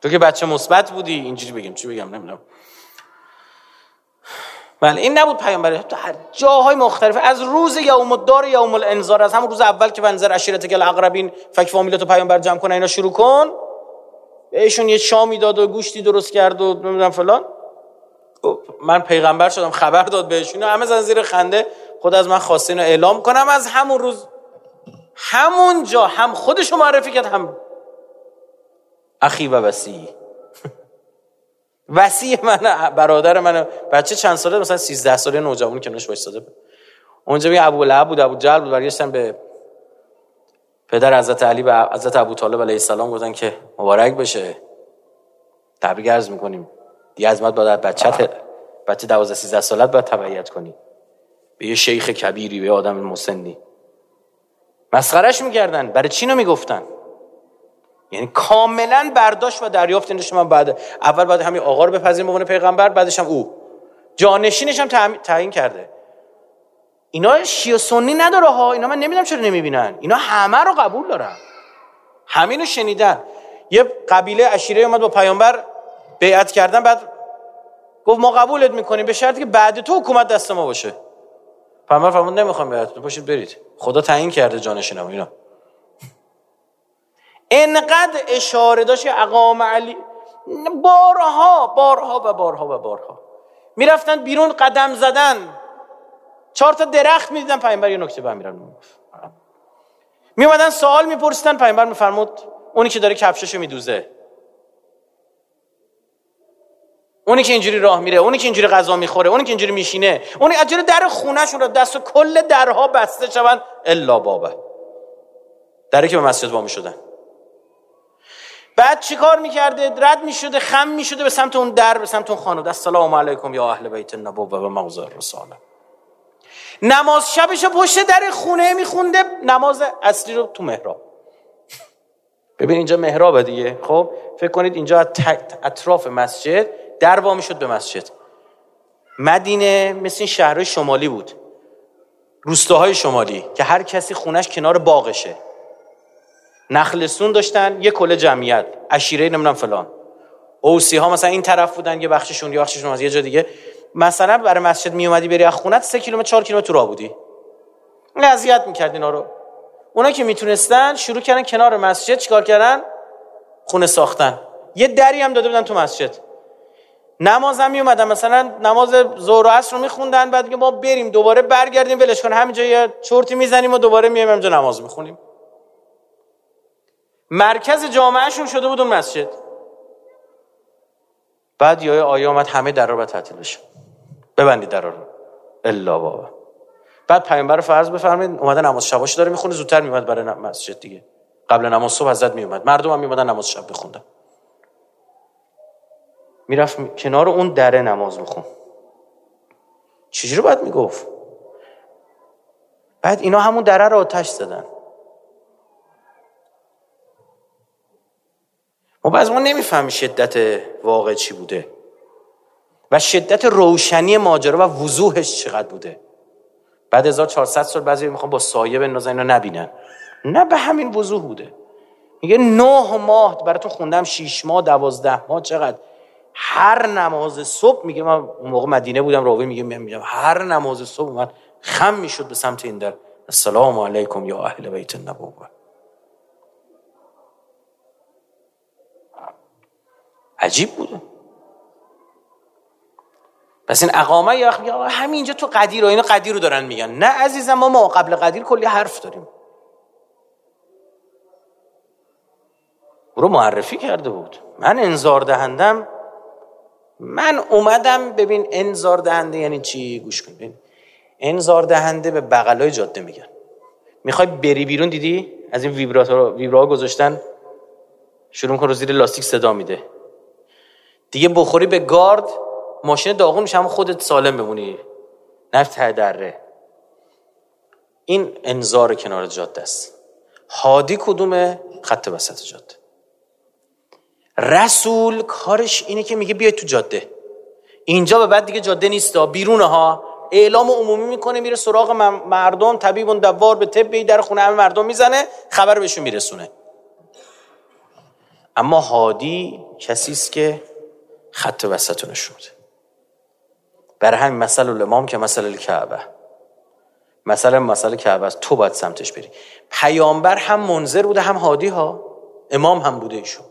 تو که بچه مثبت بودی. اینجوری بگیم چی بگم؟ نمی‌دونم. بله این نبود پیامبر. در جاهای مختلف از روز یوم الدار یوم الانذار از همون روز اول که بنظر عشیرت گل اقربین فک فامیلتو پیامبر جمع کنه اینا شروع کن. بهشون یه شامی داد و گوشتی درست کرد و نمی‌دونم فلان. خب، من پیغمبر شدم خبر داد بهشون همه زن زیر خنده. خود از من خواسته اینو اعلام کنم. از همون روز همون جا هم خودشو معرفی کرد هم اخی و وسیعی وسیع من برادر من بچه چند ساله مثلا 13 ساله نوجوان کنارش وایساده اونجا می ابو لهب بود ابو جهل بود برگشتن به پدر حضرت علی و حضرت ابو طالب علیه السلام گفتن که مبارک بشه. تبریک عرض می‌کنیم. دیگه از باید بچه بچه 12 13 سالت باید تبعیت کنی. به یه شیخ کبیری به آدم مسنی. مسخرش می‌کردن. برای چی می‌گفتن؟ یعنی کاملا برداشت و دریافت اینش من بعد اول بعد همین آقا رو بپذیر به پیغمبر بعدش هم او. جانشینش هم تعیین کرده. اینا شیعه سنی نداره ها. اینا من نمی‌دونم چرا نمی‌بینن. اینا همه رو قبول دارن. همینو شنیدن. یه قبیله عشیره اومد با پیامبر بیعت کردن بعد گفت ما قبولت می‌کنیم به شرطی که بعد تو حکومت دست ما باشه. پیامبر فرمود نمی‌خوام بیعت پاشید برید. خدا تعیین کرده جانشینم اینا. انقدر اشاره داشت اقام علی بارها بارها و بارها و بارها. می‌رفتن بیرون قدم زدن. چهار تا درخت می‌دیدن پیامبر یه نکته به امیرالمومنین میومدن سوال میپرسیدن پیامبر میفرمود اونی که داره کفششو میدوزه. اونی که اینجوری راه میره اونی که اینجوری غذا می‌خوره اونی که اینجوری میشینه اونی اجر در خونهشون رو دست و کل درها بسته شون. الا بابه دره که به مسجد وا شدن. بعد چیکار می‌کرده؟ رد می‌شده خم می‌شده به سمت اون در به سمت اون خانه السلام علیکم یا اهل بیت النبوه و مغزر رساله. نماز شبش پشت در خونه میخونده. نماز اصلی رو تو محراب. ببین اینجا محرابه دیگه. خب فکر کنید اینجا اطراف مسجد در وا می‌شد به مسجد. مدینه مثل این شمالی بود. روستاهای شمالی که هر کسی خونش کنار باغشه. نخلستون داشتن یه کل جمعیت. عشیره نمی‌دونم فلان. اوسی ها مثلا این طرف بودن یه بخششون یه بخششون از یه جا دیگه. مثلا برای مسجد می اومدی بری از خونت 3 کیلومتر 4 کیلومتر تو راه بودی. اذیت می‌کرد اینا رو. اونا که می‌تونستن شروع کردن کنار مسجد چیکار کردن؟ خونه ساختن. یه دری هم داده بودن تو مسجد. نماز هم می اومدن مثلا نماز ظهر و عصر رو میخوندن بعد ما بریم دوباره برگردیم ولش کن. همینجا یه چرتی می‌زنیم و دوباره میایم اینجا نماز می‌خونیم. مرکز جامعهشون شده بود اون مسجد. بعد یه آیه آمد همه در رو تعطیل بشه. ببندید در رو. الا بابا. بعد پیامبر فرض بفرمایید اومده نماز شباش داره می‌خونه زودتر میومد برای مسجد دیگه. قبل نماز صبح حضرت میومد مردم هم میومدن نماز شب بخوندن. می‌رفت کنار اون دره نماز میخون چجوری باید می‌گفت؟ بعد اینا همون دره رو آتش زدن. ما بعض ما نمی‌فهمیم شدت واقع چی بوده و شدت روشنی ماجرا و وضوحش چقدر بوده. بعد 1400 سال بعضی می‌خوان با سایه بندازن اینو نبینن. نه به همین وضوح بوده. میگه نه ماه براتون خوندم شیش ماه دوازده ماه چقدر؟ هر نماز صبح میگه من اون موقع مدینه بودم راوی میگه میگم هر نماز صبح من خم می‌شد به سمت این در. السلام علیکم یا اهل بیت النبوه عجیب بوده پس این اقامه یا میگه همینجا تو قدیر و اینا قدیر رو دارن میگن. نه عزیزم ما ما قبل قدیر کلی حرف داریم. رو معرفی کرده بود. من انذار دهندم. من اومدم ببین انذار دهنده یعنی چی؟ گوش کن. ببین انذار دهنده به بغلای جاده میگن. می‌خوای بری بیرون دیدی؟ از این ویبراتور ویبرا گذاشتن. شروع کن رو زیر لاستیک صدا میده. دیگه بخوری به گارد ماشین داغون میشه اما خودت سالم بمونی. نه ته دره. این انذار کنار جاده است. هادی کدومه خط وسط جاده؟ رسول کارش اینه که میگه بیاید تو جاده. اینجا به بعد دیگه جاده نیست بیرونه ها. اعلام عمومی می‌کنه میره سراغ مردم طبیب اون دوار به طب در خونه همه مردم می‌زنه خبر بهشون میرسونه. اما هادی کسی است که خط وسط نشون برای همین مسئله الامام که مسئله کعبه مثلا مسئله کعبه است. تو باید سمتش بری. پیامبر هم منظر بوده هم هادی ها امام هم بوده ایشون.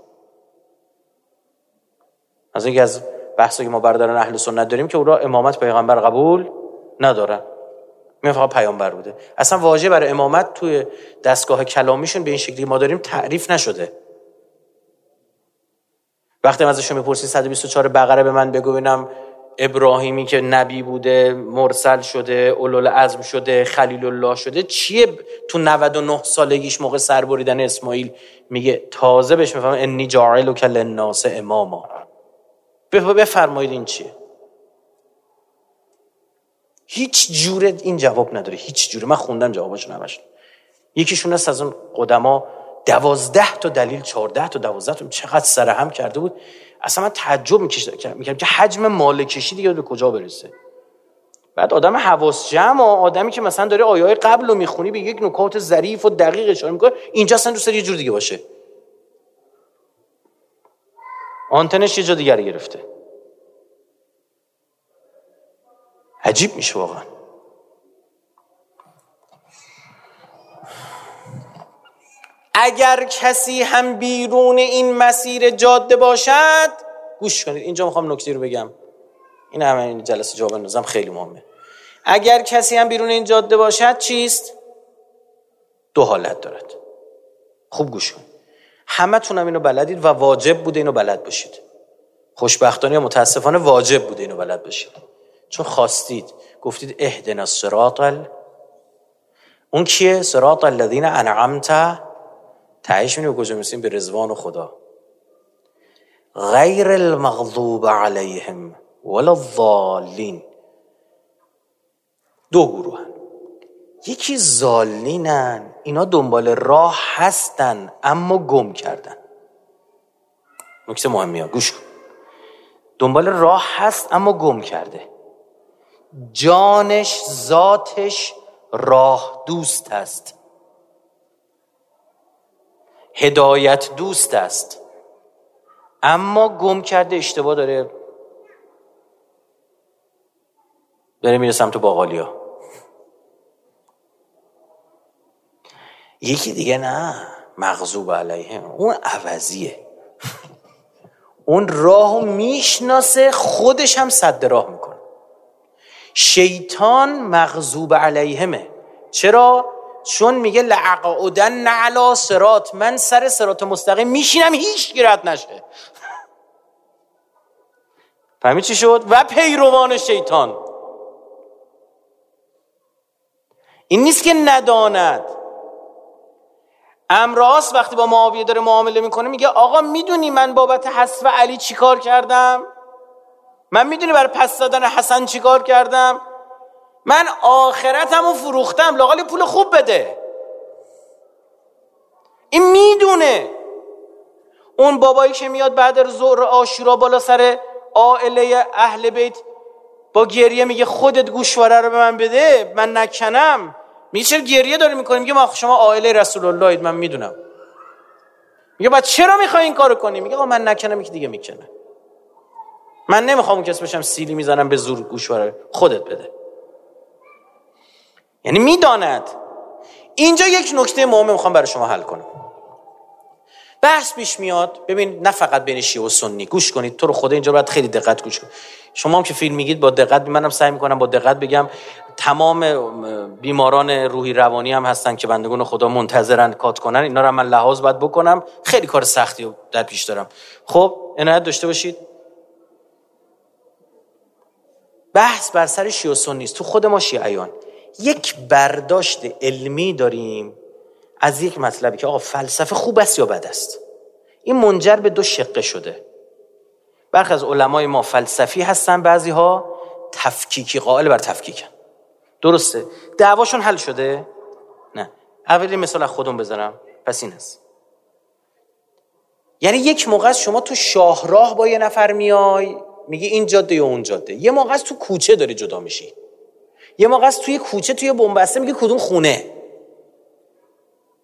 از اینکه از بحثی که ما برادران اهل سنت داریم که او را امامت پیغمبر قبول ندارن. می فقط پیامبر بوده. اصلا واژه برای امامت توی دستگاه کلامیشون به این شکلی ما داریم تعریف نشده. وقتی ازشون می‌پرسی 124 بقره به من بگو ببینم ابراهیمی که نبی بوده مرسل شده اولول عزم شده خلیل الله شده چیه؟ تو 99 سالگیش موقع سربریدن اسماعیل میگه تازه بهش میفهم انی جاعل و کل الناس اماما بفرمایید این چیه؟ هیچ جوره این جواب نداره هیچ جوره. من خوندم جوابش نمش یکیشون است از اون قدما دوازده تا دلیل چهارده تا دوازده تا چقدر سر هم کرده بود. اصلا من تعجب می‌کردم که حجم مال کشی دیگه به کجا برسه. بعد آدم حواس جمع و آدمی که مثلا داره آیه قبل رو می‌خونی به یک نکات ظریف و دقیق اشاره می‌کنه اینجا اصلا دوست یه جور دیگه باشه. آنتنش یه جا دیگر گرفته. عجیب میشه واقعا. اگر کسی هم بیرون این مسیر جاده باشد گوش کنید. اینجا می‌خوام نکته رو بگم. این همه این جلسه جواب نظام خیلی مهمه. اگر کسی هم بیرون این جاده باشد چیست؟ دو حالت دارد. خوب گوش کنید. همه تونم اینو بلدید و واجب بوده اینو بلد باشید. خوشبختانه یا متاسفانه واجب بوده اینو بلد باشید. چون خواستید. گفتید اهدنا الصراط اون کیه؟ صراط الذین انعمت تعیش می‌دونی کجا میسیم به رزوان خدا. غیر المغضوب علیهم ولا الضالین. دو گروه یکی زالینن اینا دنبال راه هستن اما گم کردن. نکته مهمی ها گوش کن. دنبال راه هست اما گم کرده. جانش ذاتش راه دوست است هدایت دوست است. اما گم کرده اشتباه داره. داره میره سمت باقالیا. یکی دیگه نه مغضوب علیه. اون عوضیه. اون راه می‌شناسه خودش هم صد راه می‌کنه. شیطان مغضوب علیهمه. چرا؟ چون میگه لعقعدن علی سرات من سر سرات مستقیم میشینم هیچ گیرد نشه. فهمی چی شد؟ و پیروان شیطان. این نیست که نداند. امراس وقتی با معاویه داره معامله می‌کنه میگه آقا می‌دونی من بابت حذف علی چیکار کردم؟ من می‌دونی برای پس دادن حسن چیکار کردم؟ من آخرتمو فروختم. لاغالی پول خوب بده. این می‌دونه. اون بابایی که میاد بعد زور آشورا بالا سر آئله اهل بیت با گریه میگه خودت گوشواره رو به من بده من نکنم. میگه چرا گریه داری می‌کنی؟ میگه ما شما آئله رسول الله من می‌دونم. میگه بعد چرا می‌خوای این کارو کنی؟ میگه من نکنم یکی دیگه می‌کنه. من نمی‌خوام کس بشم سیلی می‌زنم به زور گوشواره. خودت بده. یعنی می‌داند. اینجا یک نکته مهمه می‌خوام برای شما حل کنم. بحث پیش میاد. ببین نه فقط بین شیعه و سنی. گوش کنید تو رو خدا اینجا باید خیلی دقت گوش کنید. شما هم که فیلم میگید با دقت منم سعی می‌کنم با دقت بگم. تمام بیماران روحی روانی هم هستن که بندگان خدا منتظرن کات کنن. اینا رو من لحاظ باید بکنم. خیلی کار سختی رو در پیش دارم. خب عنایت داشته باشید. بحث بر سر شیعه و سنی تو خود ما شیعیان. یک برداشت علمی داریم از یک مطلبی که آقا فلسفه خوب است یا بد است؟ این منجر به دو شقه شده. برخی از علمای ما فلسفی هستن بعضی ها تفکیکی قائل بر تفکیکن. درسته. دعواشون حل شده؟ نه. اولی مثال خودم بذارم. پس این هست یعنی یک موقع شما تو شاهراه با یه نفر میای میگی این جاده یا اون جاده. یه موقع تو کوچه داری جدا میشی. یه موقع است توی کوچه توی بنبسته میگه کدوم خونه.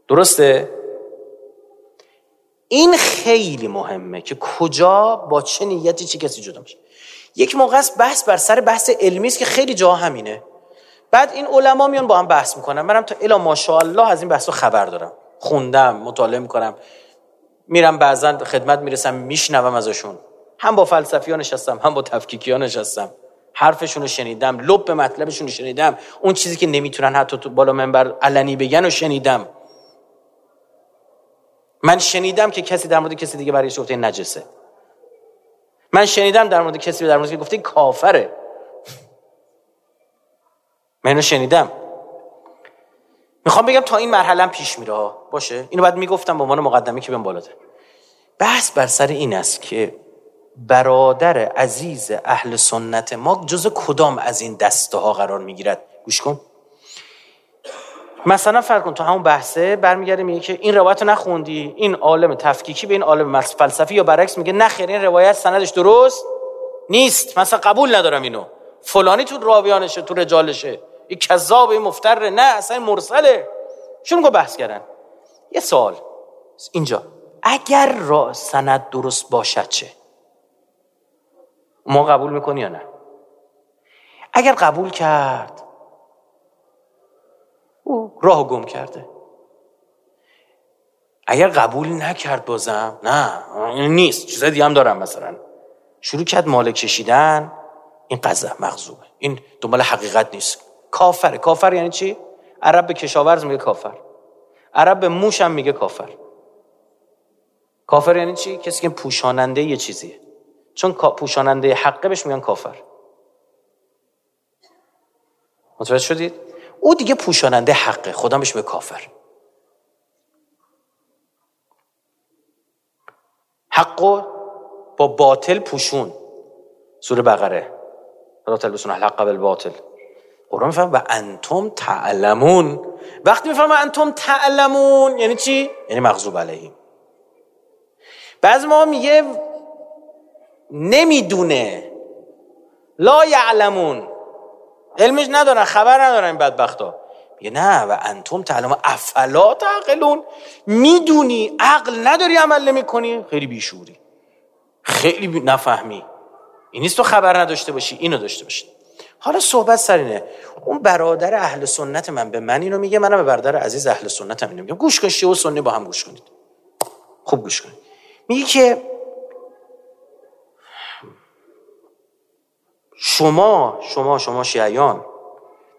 درسته؟ این خیلی مهمه که کجا با چه نیتی چه کسی جدا میشه یک موقع است بحث بر سر بحث علمی است که خیلی جا همینه. بعد این علما میان با هم بحث می‌کنن. منم تا الا ماشاءالله از این بحث خبر دارم. خوندم مطالعه می‌کنم. میرم بعضا خدمت می‌رسم میشنوم ازشون. هم با فلسفی ها نشستم هم با تفکیکی ها نشستم. حرفشون رو شنیدم لب مطلبشون رو شنیدم. اون چیزی که نمی‌تونن حتی تو بالا منبر علنی بگن و شنیدم. من شنیدم که کسی در مورد کسی دیگه برای گفته نجسه. من شنیدم در مورد کسی در مورد که گفته کافره. من اینو شنیدم. می‌خوام بگم تا این مرحله پیش میره باشه؟ اینو بعد می‌گفتم به عنوان مقدمه که بهم بالاده بحث بر سر این است که برادر عزیز اهل سنت ما جز کدام از این دسته ها قرار می‌گیرد؟ گوش کن. مثلا فرق کن تو همون بحثه برمیگرده میگه که این روایت رو نخوندی این عالم تفکیکی به این عالم فلسفی یا برعکس میگه نخیر این روایت سندش درست نیست. مثلا قبول ندارم اینو. فلانی تو راویانشه تو رجالشه. این کذاب این مفتر نه اصلا مرسله. شون بحث کردن. یه سوال. اینجا. اگر را سند درست باشد چه؟ ما قبول می‌کنی یا نه؟ اگر قبول کرد او راه گم کرده. اگر قبول نکرد بازم نه نیست چیزای دیگه هم دارم مثلا. شروع کرد مال کشیدن این قضا مغزوبه این دنبال حقیقت نیست. کافره. کافر یعنی چی؟ عرب به کشاورز میگه کافر. عرب به موش هم میگه کافر. کافر یعنی چی؟ کسی که پوشاننده یه چیزیه. چون پوشاننده حقه بهش میگن کافر. متوجه شدید؟ او دیگه پوشاننده حقه خدا بهش به کافر. حقو با باطل پوشون. سوره بقره. لا تلبسون الحق بالباطل قرآن میفهم و انتم تعلمون. وقتی میفهم انتم تعلمون یعنی چی؟ یعنی مغضوب علیهم. بعض ما میگه نمی‌دونه. لا یعلمون. علمش ندارن خبر ندارن این بدبختا. میگه نه و انتم تعلمون. افلا تعقلون. می‌دونی عقل نداری عمل نمی‌کنی؟ خیلی بیشوری. خیلی بی... نفهمی. این نیست تو خبر نداشته باشی اینو داشته باشی. حالا صحبت سر اینه. اون برادر اهل سنت من به من اینو میگه منم به برادر عزیز اهل سنت هم اینو میگم. گوش کن و سنی با هم گوش کنید. خوب گوش کنید. میگه که شما شما شما شیعیان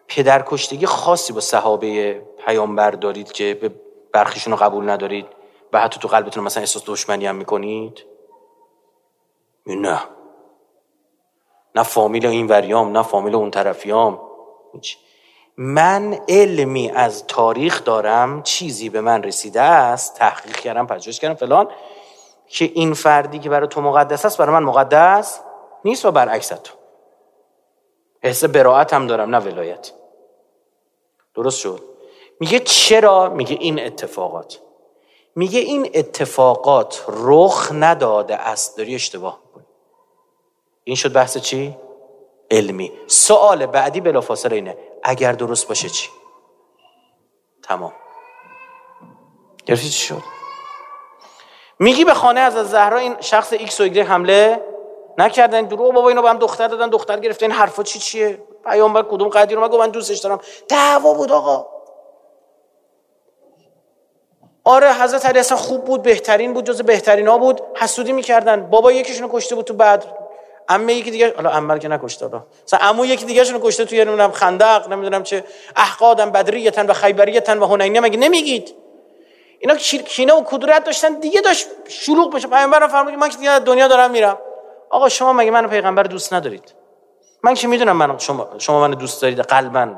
پدرکشتگی خاصی با صحابه پیامبر دارید که به برخیشون رو قبول ندارید و حتی تو قلبتون مثلا احساس دشمنی هم می‌کنید؟ نه. نه فامیل این وریام نه فامیل اون طرفیام. من علمی از تاریخ دارم چیزی به من رسیده است تحقیق کردم پژوهش کردم فلان که این فردی که برای تو مقدس است برای من مقدس نیست و برعکس تو احساس براعت هم دارم نه ولایت. درست شد. میگه چرا؟ میگه این اتفاقات. میگه این اتفاقات رخ نداده است. داری اشتباه می‌کنی. این شد بحث چی؟ علمی. سوال بعدی بلافاصله اینه. اگر درست باشه چی؟ تمام. گرفتی چی شد؟ میگی به خانه از زهرا این شخص ایکس و حمله؟ نکردن درو بابا اینو با هم دختر دادن دختر گرفته این حرفا چی چیه؟ پیامبر کدوم قدیر رو من دوستش دارم. دعوا بود آقا. آره حضرت علی اصلا خوب بود بهترین بود جز بهترین ها بود. حسودی می‌کردن. بابا یکیشونو کشته بود تو بدر. امه یکی دیگه حالا عمل که نکشته حالا مثلا عمو یکی دیگه شونو کشته توی نمی‌دونم خندق نمی‌دونم چه. احقادن بدریتن و خیبریتن و هنینه مگه نمیگید؟ اینا کینه و کدورت داشتن. دیگه داشت شلوغ بشه. پیامبر فرمود من که دیگه دنیا دارم میرم. آقا شما مگه منو پیغمبر دوست ندارید؟ من که می‌دونم من شما شما منو دوست دارید قلبا.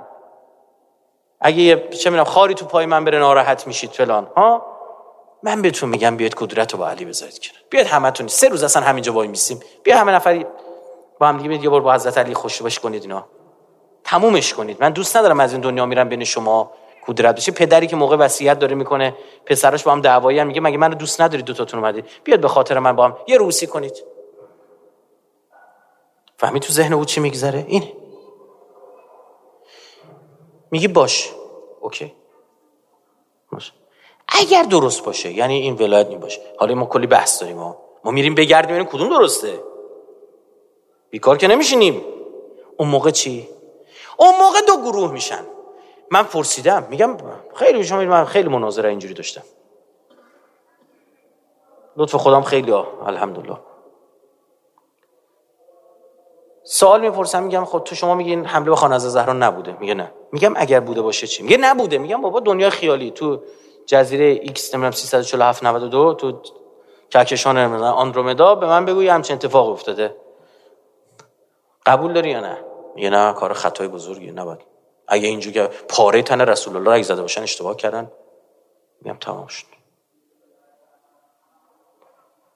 اگه چه می‌دونم خاری تو پای من بره ناراحت میشید فلان. ها؟ من بهتون میگم بیاید کدورت رو با علی بذارید کنار. بیاید همتون سه روز اصلا همینجا وای میسیم. بیا همه نفری با هم دیگه یه بار با حضرت علی خوش باش کنید اینا. تمومش کنید. من دوست ندارم از این دنیا میرم بین شما کدرت بشه پدری که موقع وصیت داره می‌کنه پسراش با هم دعوایی میگه مگه منو دوست ندارید دو تاتون اومدید؟ بیاد به خاطر من با هم یه روسی کنید. فهمی تو ذهن او چی میگذره؟ اینه میگی باش. اوکی. باش. اگر درست باشه یعنی این ولایت نی باشه. حالا ما کلی بحث داریم ما ما میریم بگردیم ببینیم کدوم درسته. بیکار که نمیشینیم. اون موقع چی؟ اون موقع دو گروه میشن. من پرسیدم. میگم خیلی شما من خیلی مناظره اینجوری داشتم. لطف خودم خیلی ها. الحمدلله. سوال می‌پرسم میگم خب تو شما میگین حمله به خانه زهرا نبوده. میگه نه. میگم اگر بوده باشه چی؟ میگه نبوده. میگم بابا دنیا خیالی. تو جزیره ایکس نمی‌دونم 347 92 تو کهکشان آندرومدا به من بگو همچین اتفاق افتاده. قبول داری یا نه؟ یه نه کار خطای بزرگی نباید. اگه اینجوری که پاره تن رسول الله اگه زده باشن اشتباه کردن. میگم تمام شد.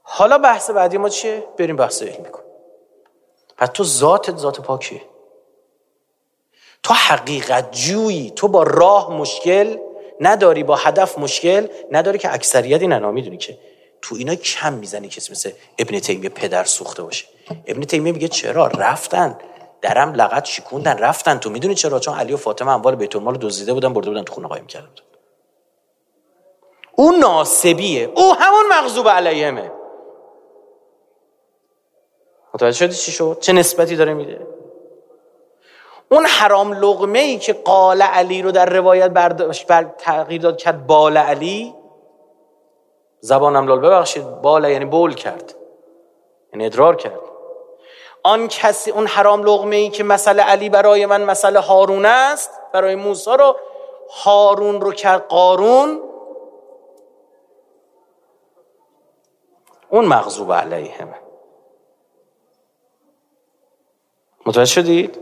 حالا بحث بعدی ما چیه؟ بریم بحث علمی کن پس تو ذاتت ذات پاکیه. تو حقیقت جویی. تو با راه مشکل نداری با هدف مشکل نداری که اکثریت این می‌دونی که تو اینا کم می‌زنی کسی مثل ابن تیمیه پدر سوخته باشه. ابن تیمیه میگه چرا؟ رفتن. درم لغت شکوندن رفتن تو. می‌دونی چرا؟ چون علی و فاطمه اموال بیت المال دزدیده بودن برده بودن تو خونه قایم کرده بودن اون ناسبیه. او همون مغضوب علیهمه. متوجه شدی چی شد؟ چه نسبتی داره میده؟ اون حرام لغمه ای که قال علی رو در روایت برداشت بر تغییر داد کرد بال علی زبانم لال ببخشید بال یعنی بول کرد. یعنی ادرار کرد. آن کسی اون حرام لغمه ای که مسئله علی برای من مسئله هارون است برای موسی رو هارون رو کرد قارون. اون مغضوب علیهمه متوجه شدید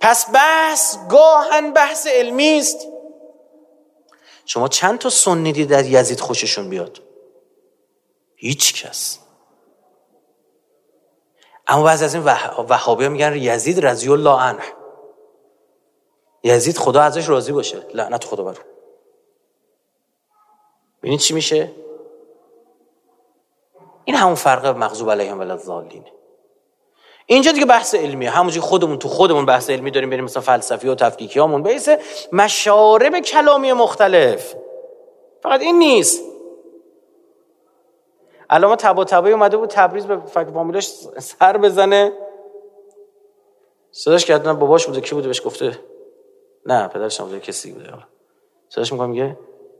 پس بحث گاهن بحث علمی است. شما چند تا سنی دید در یزید خوششون بیاد؟ هیچ کس. اما بعضی از این وحابی میگن یزید رضی الله عنه. یزید خدا ازش راضی باشه. لعنت خدا برو ببینید چی میشه؟ این همون فرق مغضوب علیهم ولضالینه اینجا دیگه بحث علمیه. همونجوری خودمون تو خودمون بحث علمی داریم بریم مثلا فلسفی و تفکیکی هامون بیس مشارب کلامی مختلف. فقط این نیست. علامه تبا تبایی اومده بود تبریز به فکر فامیلاش سر بزنه. صداش کردن باباش بوده. کی بوده؟ بهش گفته. نه پدرش نبوده کسی بوده. صداش میگم میگه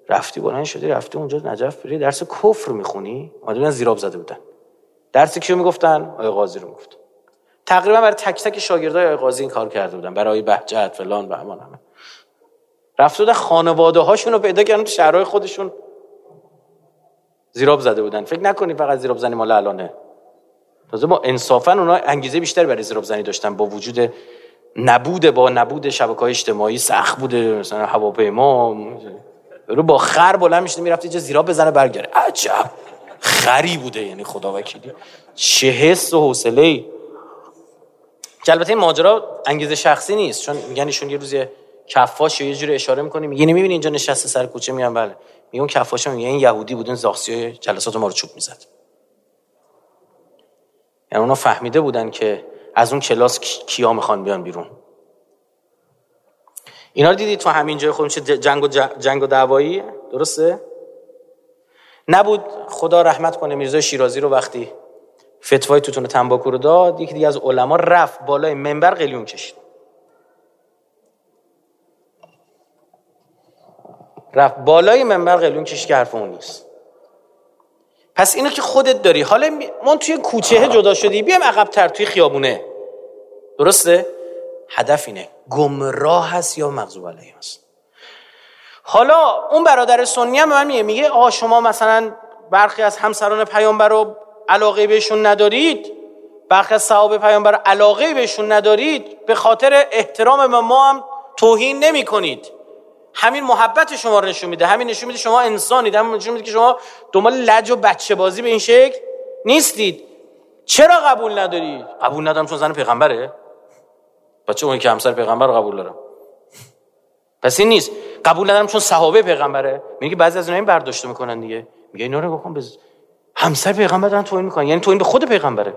رفتی بلند شدی رفتی اونجا نجف بری درس کفر می‌خونی؟ اومده زیراب زده بودن. درس کیو می‌گفتن؟ آقای قاضی رو می‌گفت. تقریبا برای تک تک شاگردای آقای قاضی این کار کرده بودن. برای بهجت فلان و همان همه. رفت بودن خانواده هاشون رو پیدا کردن شهرهای خودشون زیراب زده بودن. فکر نکنید فقط زیراب زنی مال الانه تازه ما انصافا اونا انگیزه بیشتر برای زیراب زنی داشتن. با وجود نبوده با نبود شبکه های اجتماعی سخت بوده مثلا هواپیما. رو با خر بلند میشه می‌رفت یه زیراب بزنه برگره عجب. خری بوده یعنی خدا وکیلی چه حس و حوصله که البته این ماجرا انگیزه شخصی نیست چون میگن ایشون یه روز کفاش یه جوری اشاره می‌کنه میگه نمی‌بینی اینجا نشسته سر کوچه میگن بله. میگه اون کفاش میگه این یهودی بودن زاخسی جلسات ما رو چوب می‌زد. یعنی اونا فهمیده بودن که از اون کلاس کیا می‌خوان بیان بیرون. اینا رو دیدید تو همین جای خودم چه جنگ و, جنگ و دعوایی درسته؟ نبود خدا رحمت کنه میرزای شیرازی رو وقتی فتوای توتون تنباکو رو داد یکی دیگه از علما رفت بالای منبر قلیون کشید. رفت بالای منبر قلیون کشید که حرف اون نیست. پس اینو که خودت داری حالا من توی کوچه جدا شدی بیام عقبتر توی خیابونه. درسته؟ هدف اینه. گمراه هست یا مغضوب علیه هست حالا اون برادر سنی هم من میگه میگه آ شما مثلا برخی از همسران پیامبر رو علاقه بهشون ندارید برخی از صحابه پیامبر علاقه بهشون ندارید به خاطر احترام به ما هم توهین نمی کنید همین محبت شما رو نشون میده همین نشون میده شما انسانید همین نشون میده که شما دنبال لج و بچه بازی به این شکل نیستید. چرا قبول ندارید؟ قبول ندارم چون زن پیغمبره. بچه اون که همسر پیغمبر رو قبول دارم. پس این نیست. قبول ندارم چون صحابه پیغمبره. میگه بعضی از اونها این برداشت می‌کنن دیگه. میگه اینا رو بکن بز... همسر پیغمبر دارن توهین می‌کنن. یعنی توهین به خود پیغمبره.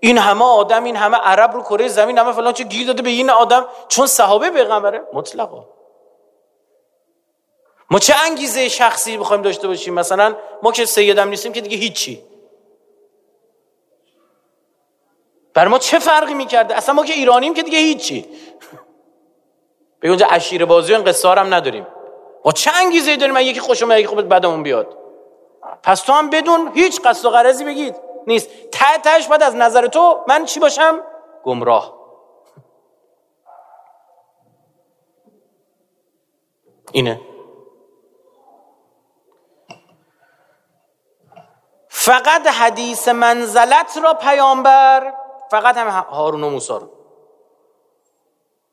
این همه آدم این همه عرب رو کره زمین همه فلان چه گیر داده به این آدم چون صحابه پیغمبره. مطلقا. ما چه انگیزه شخصی بخوایم داشته باشیم؟ مثلا ما که سیدم نیستیم که دیگه هیچی. بر ما چه فرقی می‌کرده؟ اصلا ما که ایرانیم که دیگه هیچی. به اونجا عشیر بازی و این نداریم. ما چه انگیزه داریم؟ من یکی خوشم یکی خوبت بدمون بیاد. پس تو هم بدون هیچ قصد و غرضی بگید. نیست. ته تهش بعد از نظر تو من چی باشم؟ گمراه. اینه. فقط حدیث منزلت را پیامبر فقط هم هارون و موسی رو.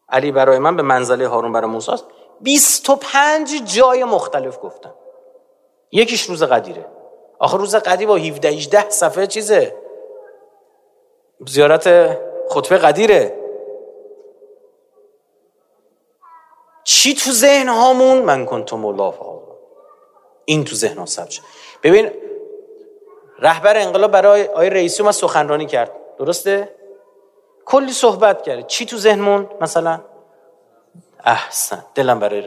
علی برای من به منزله هارون برای موسی است. 25 جای مختلف گفتن یکیش روز قدیره. آخر روز قدیر با 17 18 صفحه چیزه؟ زیارت خطبه قدیره. چی تو ذهن هامون؟ من کنتم مولا این تو ذهن ثبت ببین رهبر انقلاب برای آقای رئیسی ما سخنرانی کرد. درسته؟ کلی صحبت کرد. چی تو ذهنمون؟ مثلا احسن. دلم برای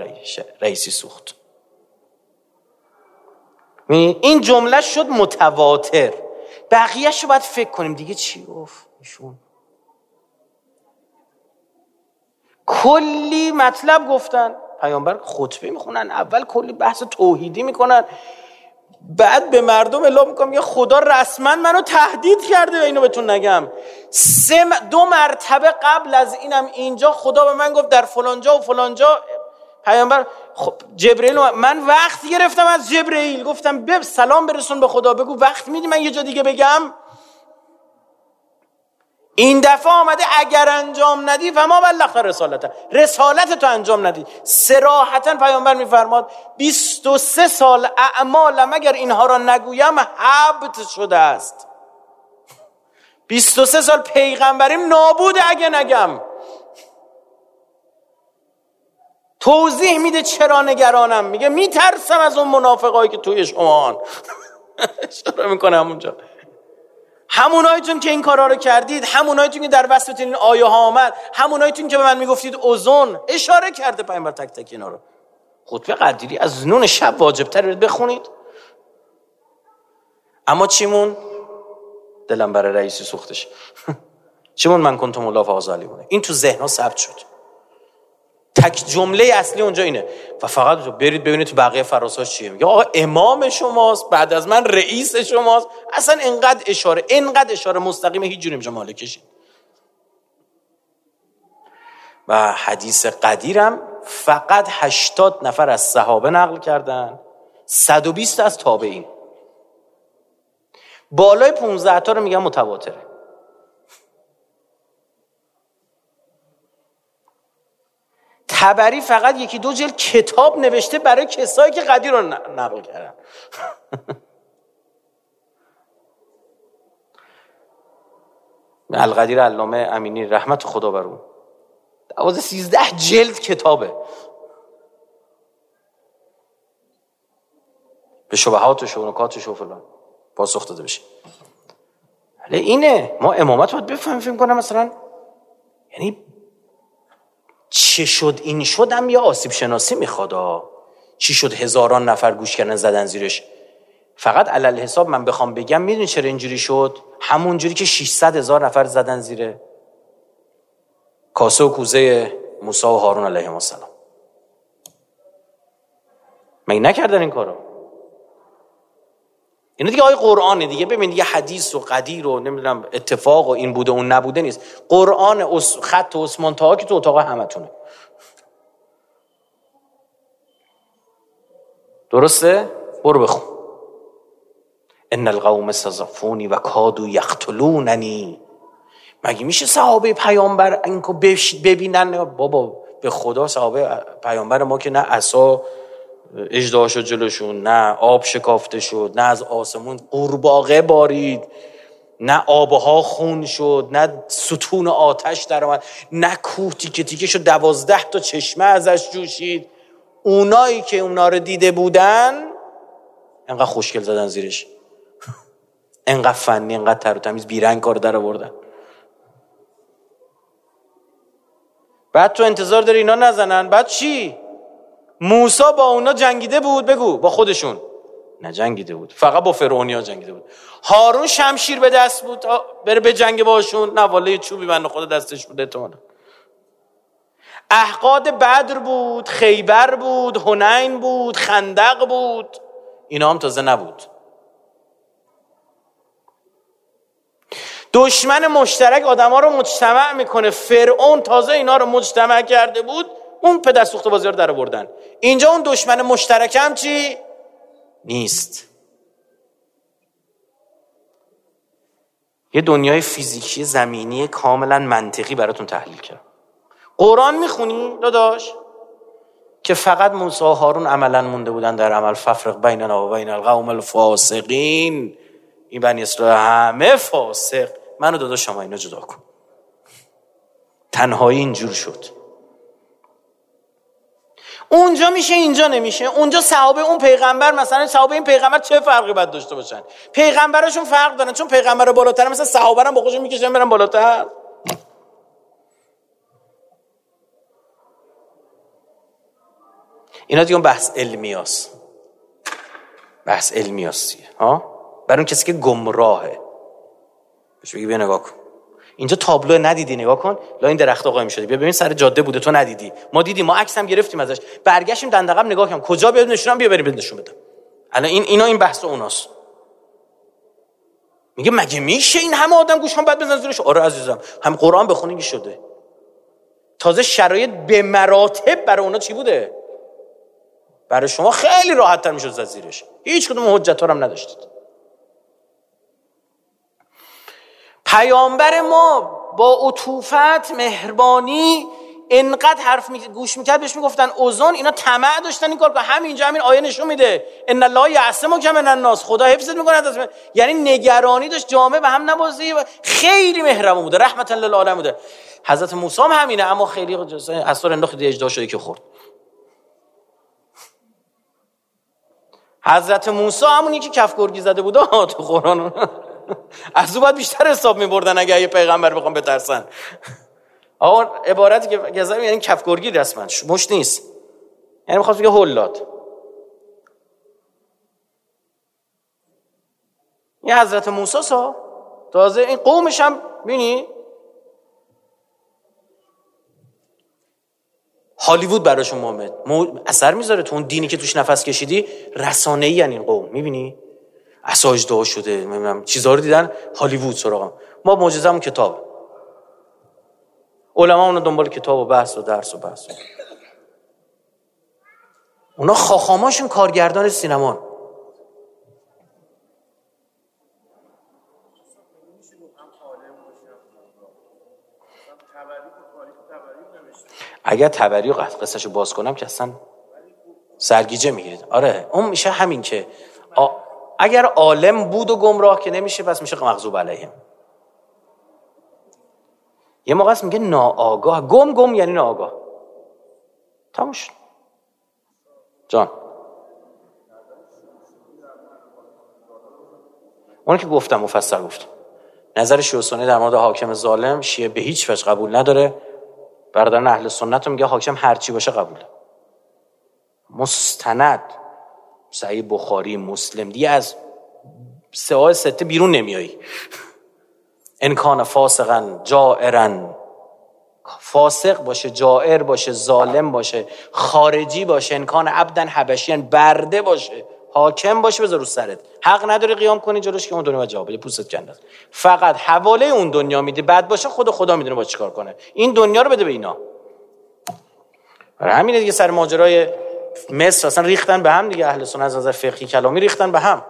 رئیسی سوخت. این جمله شد متواتر. بقیهش رو باید فکر کنیم. دیگه چی گفت ایشون؟ کلی مطلب گفتن. پیامبر خطبه می‌خونن. اول کلی بحث توحیدی می‌کنن. بعد به مردم اعلام می‌کنم یه خدا رسما منو تهدید کرده و اینو بهتون نگم. سه دو مرتبه قبل از اینم اینجا خدا به من گفت در فلانجا و فلانجا. پیامبر خب جبرئیل من وقت گرفتم از جبرئیل. گفتم بب سلام برسون به خدا. بگو وقت میدی من یه جا دیگه بگم؟ این دفعه آمده اگر انجام ندی و ما بلغت رسالت. رسالت تو انجام ندی. سراحتا پیامبر میفرماد 23 سال اعمالم اگر اینها را نگویم حبت شده است. 23 سال پیغمبریم نابوده اگه نگم. توضیح میده چرا نگرانم. میگه میترسم از اون منافقایی که توی شما اشاره می‌کنه همونجا. همونایتون که این کارا رو کردید همونایتون که در وصفتون این آیه ها آمد همونایتون که به من می‌گفتید اوزون اشاره کرده پیامبر تک تک اینا رو. خطبه قدیری از نون شب واجب تر بخونید. اما چیمون؟ دلم برای رئیسی سوختش. چیمون من کنتم الله فاضلی بونه این تو ذهن ها ثبت شد. تک جمله اصلی اونجا اینه. و فقط برید ببینید تو بقیه فراساش چیه. میگه آقا امام شماست بعد از من رئیس شماست. اصلا انقدر اشاره انقدر اشاره مستقیم هیچ جوری اینجا مالکشی و حدیث قدیرم فقط 80 نفر از صحابه نقل کردن. 120 از تابعین. بالای 15 تا رو میگن متواتره. تبری فقط یکی دو جلد کتاب نوشته برای کسایی که قدیر رو نقل کردن. القدیر علامه امینی رحمت خدا بر اون دوازه سیزده جلد کتابه. به شبهاتش و نکاتش و فلان. پاسخ داده بشه. ولی اینه ما امامت باید بفهمیم فکر کنم مثلا. یعنی چه شد این شدم یا آسیب شناسی می‌خواد چی شد هزاران نفر گوش کردن زدن زیرش؟ فقط علل حساب من بخوام بگم می‌دونی چرا اینجوری شد؟ همون جوری که 600 هزار نفر زدن زیره. کاسه و کوزه موسی و هارون علیه السلام. مگه نکردن این کارو؟ اینا دیگه آیه قرآنه دیگه. ببین دیگه حدیث و قدیر و نمی‌دونم اتفاق و این بوده اون نبوده نیست. قرآن خط عثمان تا که تو اتاق همتونه. درسته؟ برو بخون. ان القوم استضعفونی و کادو یقتلوننی مگه میشه صحابه پیامبر اینکو ببینن؟ بابا به خدا صحابه پیامبر ما که نه عصا اجدها شد جلوشون نه آب شکافته شد نه از آسمون قورباغه بارید نه آبها خون شد نه ستون آتش در آمد نه کوه تیکه تیکه شد دوازده تا چشمه ازش جوشید. اونایی که اونا رو دیده بودن انقدر خوشگل زدن زیرش. انقدر فنی انقدر تر و تمیز بیرنگ کار در آوردن. بعد تو انتظار داری اینا نزنن؟ بعد چی؟ موسا با اونا جنگیده بود بگو با خودشون. نه جنگیده بود. فقط با فرعونیا جنگیده بود. هارون شمشیر به دست بود بره به جنگ باشون. نه واله چوبی من خود دستش بوده تو احقاد بدر بود خیبر بود هنین بود خندق بود. اینا هم تازه نبود. دشمن مشترک آدما رو مجتمع می‌کنه. فرعون تازه اینا رو مجتمع کرده بود اون پدر سوخت بازی رو در بردن اینجا اون دشمن مشترکم چی؟ نیست. یه دنیای فیزیکی زمینی کاملا منطقی براتون تحلیل کرد قرآن می‌خونی داداش؟ که فقط موسی و هارون عملا مونده بودن در عمل. ففرق بیننا و بین القوم الفاسقین. این بنی اسرائیل همه فاسق. منو داداش شما اینا جدا کن. تنهایی اینجور شد. اونجا میشه اینجا نمیشه. اونجا صحابه اون پیغمبر مثلا صحابه این پیغمبر چه فرقی باید داشته باشن؟ پیغمبرشون فرق دارن چون پیغمبر بالاتر مثلا صحابه هم با خودشون می‌کشن برن بالاتر. اینا دیگه بحث علمی هست. بحث علمی هست ها؟ برای اون کسی که گمراهه. بهش بگی بیا نگاه کن. اینجا تابلو ندیدی نگاه کن. لا این درخت قایم شده بیا ببین سر جاده بوده تو ندیدی. ما دیدیم ما عکس هم گرفتیم ازش. برگشتیم دندقم نگاه کنم کجا؟ بیاد نشونم بیا بریم نشون بدم. الان این اینا این بحث اوناست. میگه مگه میشه این همه آدم گوش هم بعد بزن زیرش؟ آره عزیزم. هم قرآن بخونی شده. تازه شرایط به مراتب برای اونا چی بوده؟ برای شما خیلی راحت تر می‌شد زیرش. هیچ کدوم حجت هم نداشتید. پیامبر ما با عطوفت مهربانی انقدر حرف می... گوش می‌کرد بهش می‌گفتن اوزون اینا طمع داشتن این کار که همینجا همین آیه نشون میده. ان الله یعصمو کم من الناس. خدا حفظت می‌کنه از یعنی نگرانی داشت جامعه و هم نبازی خیلی مهربان بوده. رحمت للعالم بوده. حضرت موسی هم همینه اما خیلی اثر انداخت اجدا شده که خورد. حضرت موسی همونی که کف گرگی زده بوده تو قرآن. از او باید بیشتر حساب میبردن اگه یه پیغمبر بخوام بترسن. آقا عبارتی که گذارم یعنی کف گرگی رسما. مش نیست. یعنی می‌خواد بگه هولاد این حضرت موسی سا تازه این قومش هم بینی؟ هالیوود براشون محمد اثر می‌ذاره تو اون دینی که توش نفس کشیدی. رسانه ای این قوم می‌بینی؟ اساج دعا شده نمی‌دونم چیزا رو دیدن هالیوود سراغم. ما معجزه‌مون کتاب. علما اون دنبال کتاب و بحث و درس و بحث. اونا خاخاماشون کارگردان سینما اگر تبری و قصهشو باز کنم که اصلا سرگیجه می‌گیرید. آره اون میشه همین که اگر عالم بود و گمراه که نمیشه پس میشه مغضوب علیهم. یه موقع میگه ناآگاه. گم گم یعنی ناآگاه. تموش جان. اون که گفتم مفصل گفتم نظر شیعه در مورد حاکم ظالم شیعه به هیچ وجه قبول نداره. برادران اهل سنت میگه حاکم هرچی باشه قبوله. مستند. سعی بخاری مسلم. دیگه از سه سته بیرون نمیایی انکان فاسقا جائرن فاسق باشه جائر باشه ظالم باشه خارجی باشه انکان عبدن حبشیان برده باشه. حاکم باشه بذار رو سرت. حق نداره قیام کنی جلوش که اون دنیا جواب بده پوستت کنده فقط حواله اون دنیا میده بعد باشه خود خدا می‌دونه با چیکار کنه. این دنیا رو بده به اینا. برای همین دیگه سر ماجرای مصر اصلا ریختن به هم دیگه اهل سنت از نظر فقهی کلامی ریختن به هم.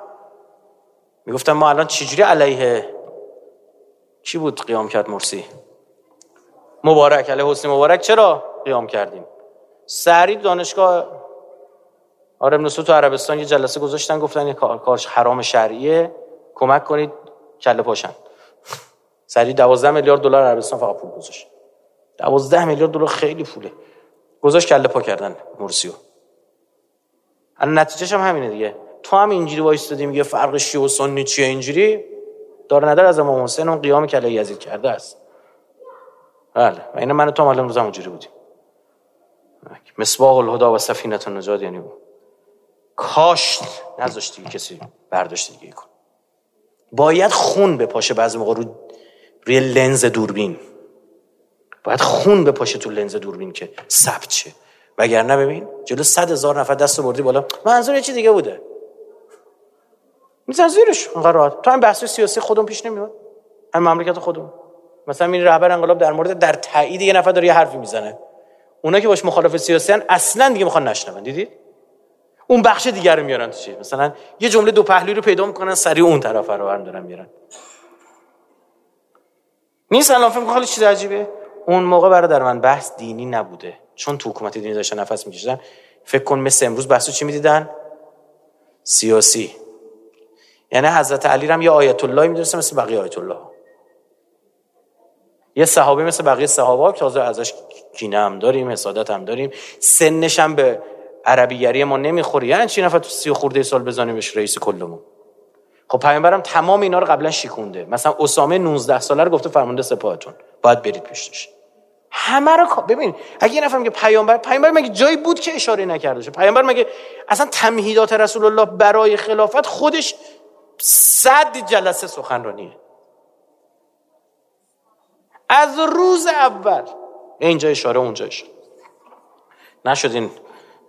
می‌گفتن ما الان چجوری علیه؟ چی بود قیام کرد مرسی؟ مبارک علیه حسنی مبارک. چرا قیام کردیم؟ سری دانشگاه آره ابن تو عربستان یه جلسه گذاشتن گفتن یه کارش حرام شرعیه. کمک کنید کله پاشن. سری دوازده میلیارد دلار عربستان فقط پول گذاشت. دوازده میلیارد دلار خیلی پوله. گذاشت کله پا کردن مرسیو. الان نتیجهش هم همینه دیگه. تو هم اینجوری وایستادی میگه فرق شیعه و سنی چیه اینجوری؟ داره ندار از امام حسین اون قیام کله یزید کرده است. بله و اینا من تو هم امروز اونجوری بودیم. مصباح الهدا و سفینه النجات یعنی بود کاش نذاشتی کسی برداشت دیگه کن باید خون بپاشه بعضی موقع رو روی لنز دوربین. باید خون بپاشه تو لنز دوربین که ثبت شه. وگرنه ببین جلو صد هزار نفر دست بردی بالا. منظور چی دیگه بوده؟ میزن زیرش. انقدر تو هم بحث سیاسی خودم پیش نمیاد. هم مملکت خودم مثلا این رهبر انقلاب در مورد در تایید یه نفر داره یه حرفی می‌زنه. اونا که باش مخالف سیاسی هن اصلا دیگه می‌خوان نشنون. دیدید اون بخش دیگر رو میارن تو چی؟ مثلا یه جمله دو پهلوی رو پیدا می‌کنن سریع اون طرف رو دارن میارن. نیست الان فکر خیلی چیز عجیبه؟ اون موقع برادر من بحث دینی نبوده. چون تو حکومت دینی داشتن نفس میکشیدن. فکر کن مثل امروز بحثو چی می‌دیدن؟ سیاسی. یعنی حضرت علی هم یه آیت الله می‌دونست مثل بقیه آیت الله یه صحابه مثل بقیه صحابه که تازه ازش کینه هم داریم حسادت هم داریم. سنش هم به عربیگری ما نمی‌خوره یعنی چی نفر تو سی خورده سال بزنیمش رئیس کلمون؟ خب پیامبرم تمام اینا رو قبلا شیکونده. مثلا اسامه 19 ساله رو گفته فرمانده سپاهتون. باید برید پیشش. همه رو ببین اگه یه نفر میگه پیامبر پیامبر مگه جایی بود که اشاره نکرده شه؟ پیامبر مگه اصلا تمهیدات رسول الله برای خلافت خودش صد جلسه سخنرانیه؟ از روز اول. اینجا اشاره اونجا اشاره. نشد این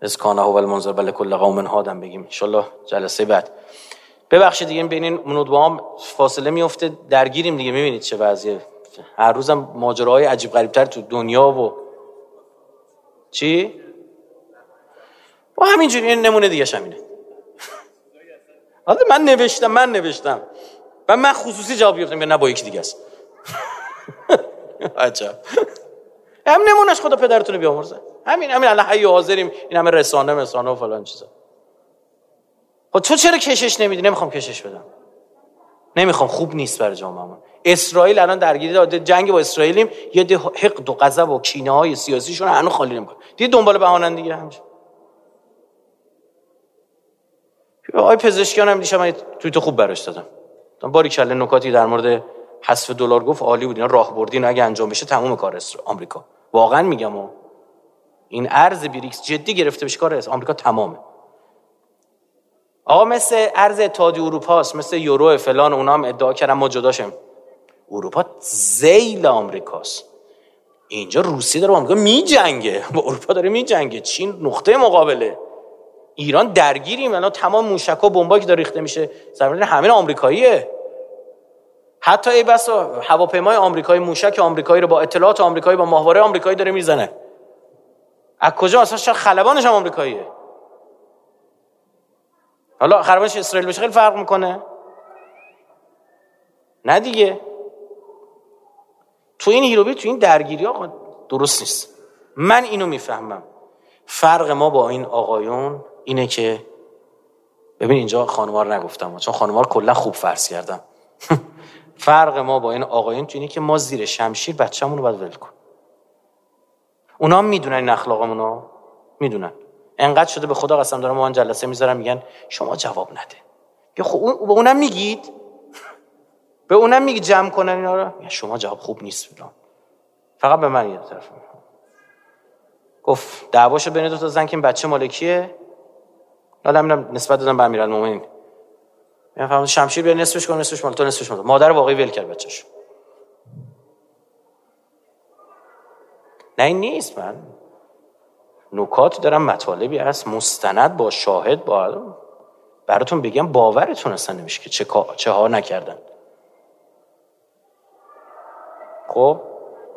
از کانه و المنظر بله کل قوم هادم بگیم. ان جلسه بعد. ببخشید دیگه بین این هم فاصله میفته درگیریم دیگه می‌بینید چه وضعیه. هر روزم ماجراهای عجیب غریبتر تو دنیا و چی؟ با همینجوری این نمونه دیگه همینه حالا من نوشتم من نوشتم. و من خصوصی جواب گرفتم نه با یکی دیگه است. عجب. هم نمونش خدا پدرتون بیامرزه. همین همین الان حی حاضریم این همه رسانه مسانه و فلان چیزا. خب تو چرا کشش نمیدی؟ نمی‌خوام کشش بدم. نمی‌خوام خوب نیست برای جامعه اسرائیل الان درگیری جنگ با اسرائیلیم. یه حقد و غضب و کینه های سیاسیشون هنوز خالی نمی‌کنه. دیگه دنبال بهانن دیگه همش. آقای پزشکیان هم دیشب من توییت خوب براش دادم. باری کله نکاتی در مورد حذف دلار گفت عالی بود اینا راه بردین اگه انجام بشه تموم کار آمریکا. واقعا میگم و این ارز بریکس جدی گرفته بشه کار آمریکا تمامه. آقا مثل ارز اتحادیه اروپا است مثل یورو فلان اونا هم ادعا کردن ما جداشم اروپا زیل آمریکاست اینجا روسیه داره با آمریکا می جنگه با اروپا داره می جنگه چین نقطه مقابله. ایران درگیریم. الان تمام موشک و بمبایی که داره ریخته میشه زمین همین آمریکاییه. حتی ای بس هواپیمای آمریکایی موشک آمریکایی رو با اطلاعات آمریکایی با ماهواره آمریکایی داره می‌زنه. از کجا؟ اصلا خلبانش هم آمریکاییه. حالا خرابش اسرائیل بشه خیلی فرق می‌کنه. نه دیگه. تو این هیروبی تو این درگیری ها درست نیست. من اینو می‌فهمم. فرق ما با این آقایون اینه که ببین اینجا خانوار نگفتم چون خانوار کلا خوب فرض کردم فرق ما با این آقایون اینه که ما زیر شمشیر بچه‌مون رو باید ول کن. اونا می‌دونن این اخلاقمونو می‌دونن. انقدر شده به خدا قسم دارم ما جلسه می‌ذارم میگن شما جواب نده. یا خب اون به اونم میگید؟ به اونم میگی جمع کنن اینا رو؟ شما جواب خوب نیست فلان. فقط به من یه طرف گفت دعواشو بین دو تا زن که این بچه مالکیه؟ حالا نسبت دادم به امیرالمومنین. من فهمم شمشیر به نصفش کن نصفش مال تو نصفش مال. مادر واقعی ول کرد بچه‌ش نه این نیست من نکات دارم مطالبی هست. مستند با شاهد با. براتون بگم باورتون اصلا نمیشه که چه, چه ها نکردن. خب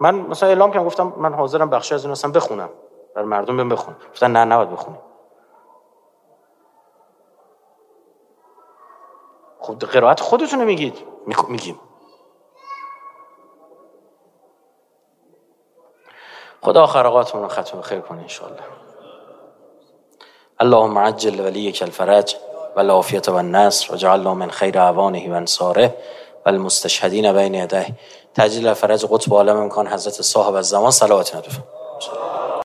من مثلا اعلام کردم گفتم من حاضرم بخشی از این اصلا بخونم. برای مردم بهم بخون. گفتن نه نباید بخونیم خب قرائت خودتون میگید. میگیم. خدا آخر رو ختم خیر کنه انشاءالله. اللهم عجل ولیک الفرج والعافیة والنصر وجعلنا من خیر اعوانه و انصاره والمستشهدین بین یده تجلیل فرج قطب عالم امکان حضرت صاحب الزمان صلوات ندفع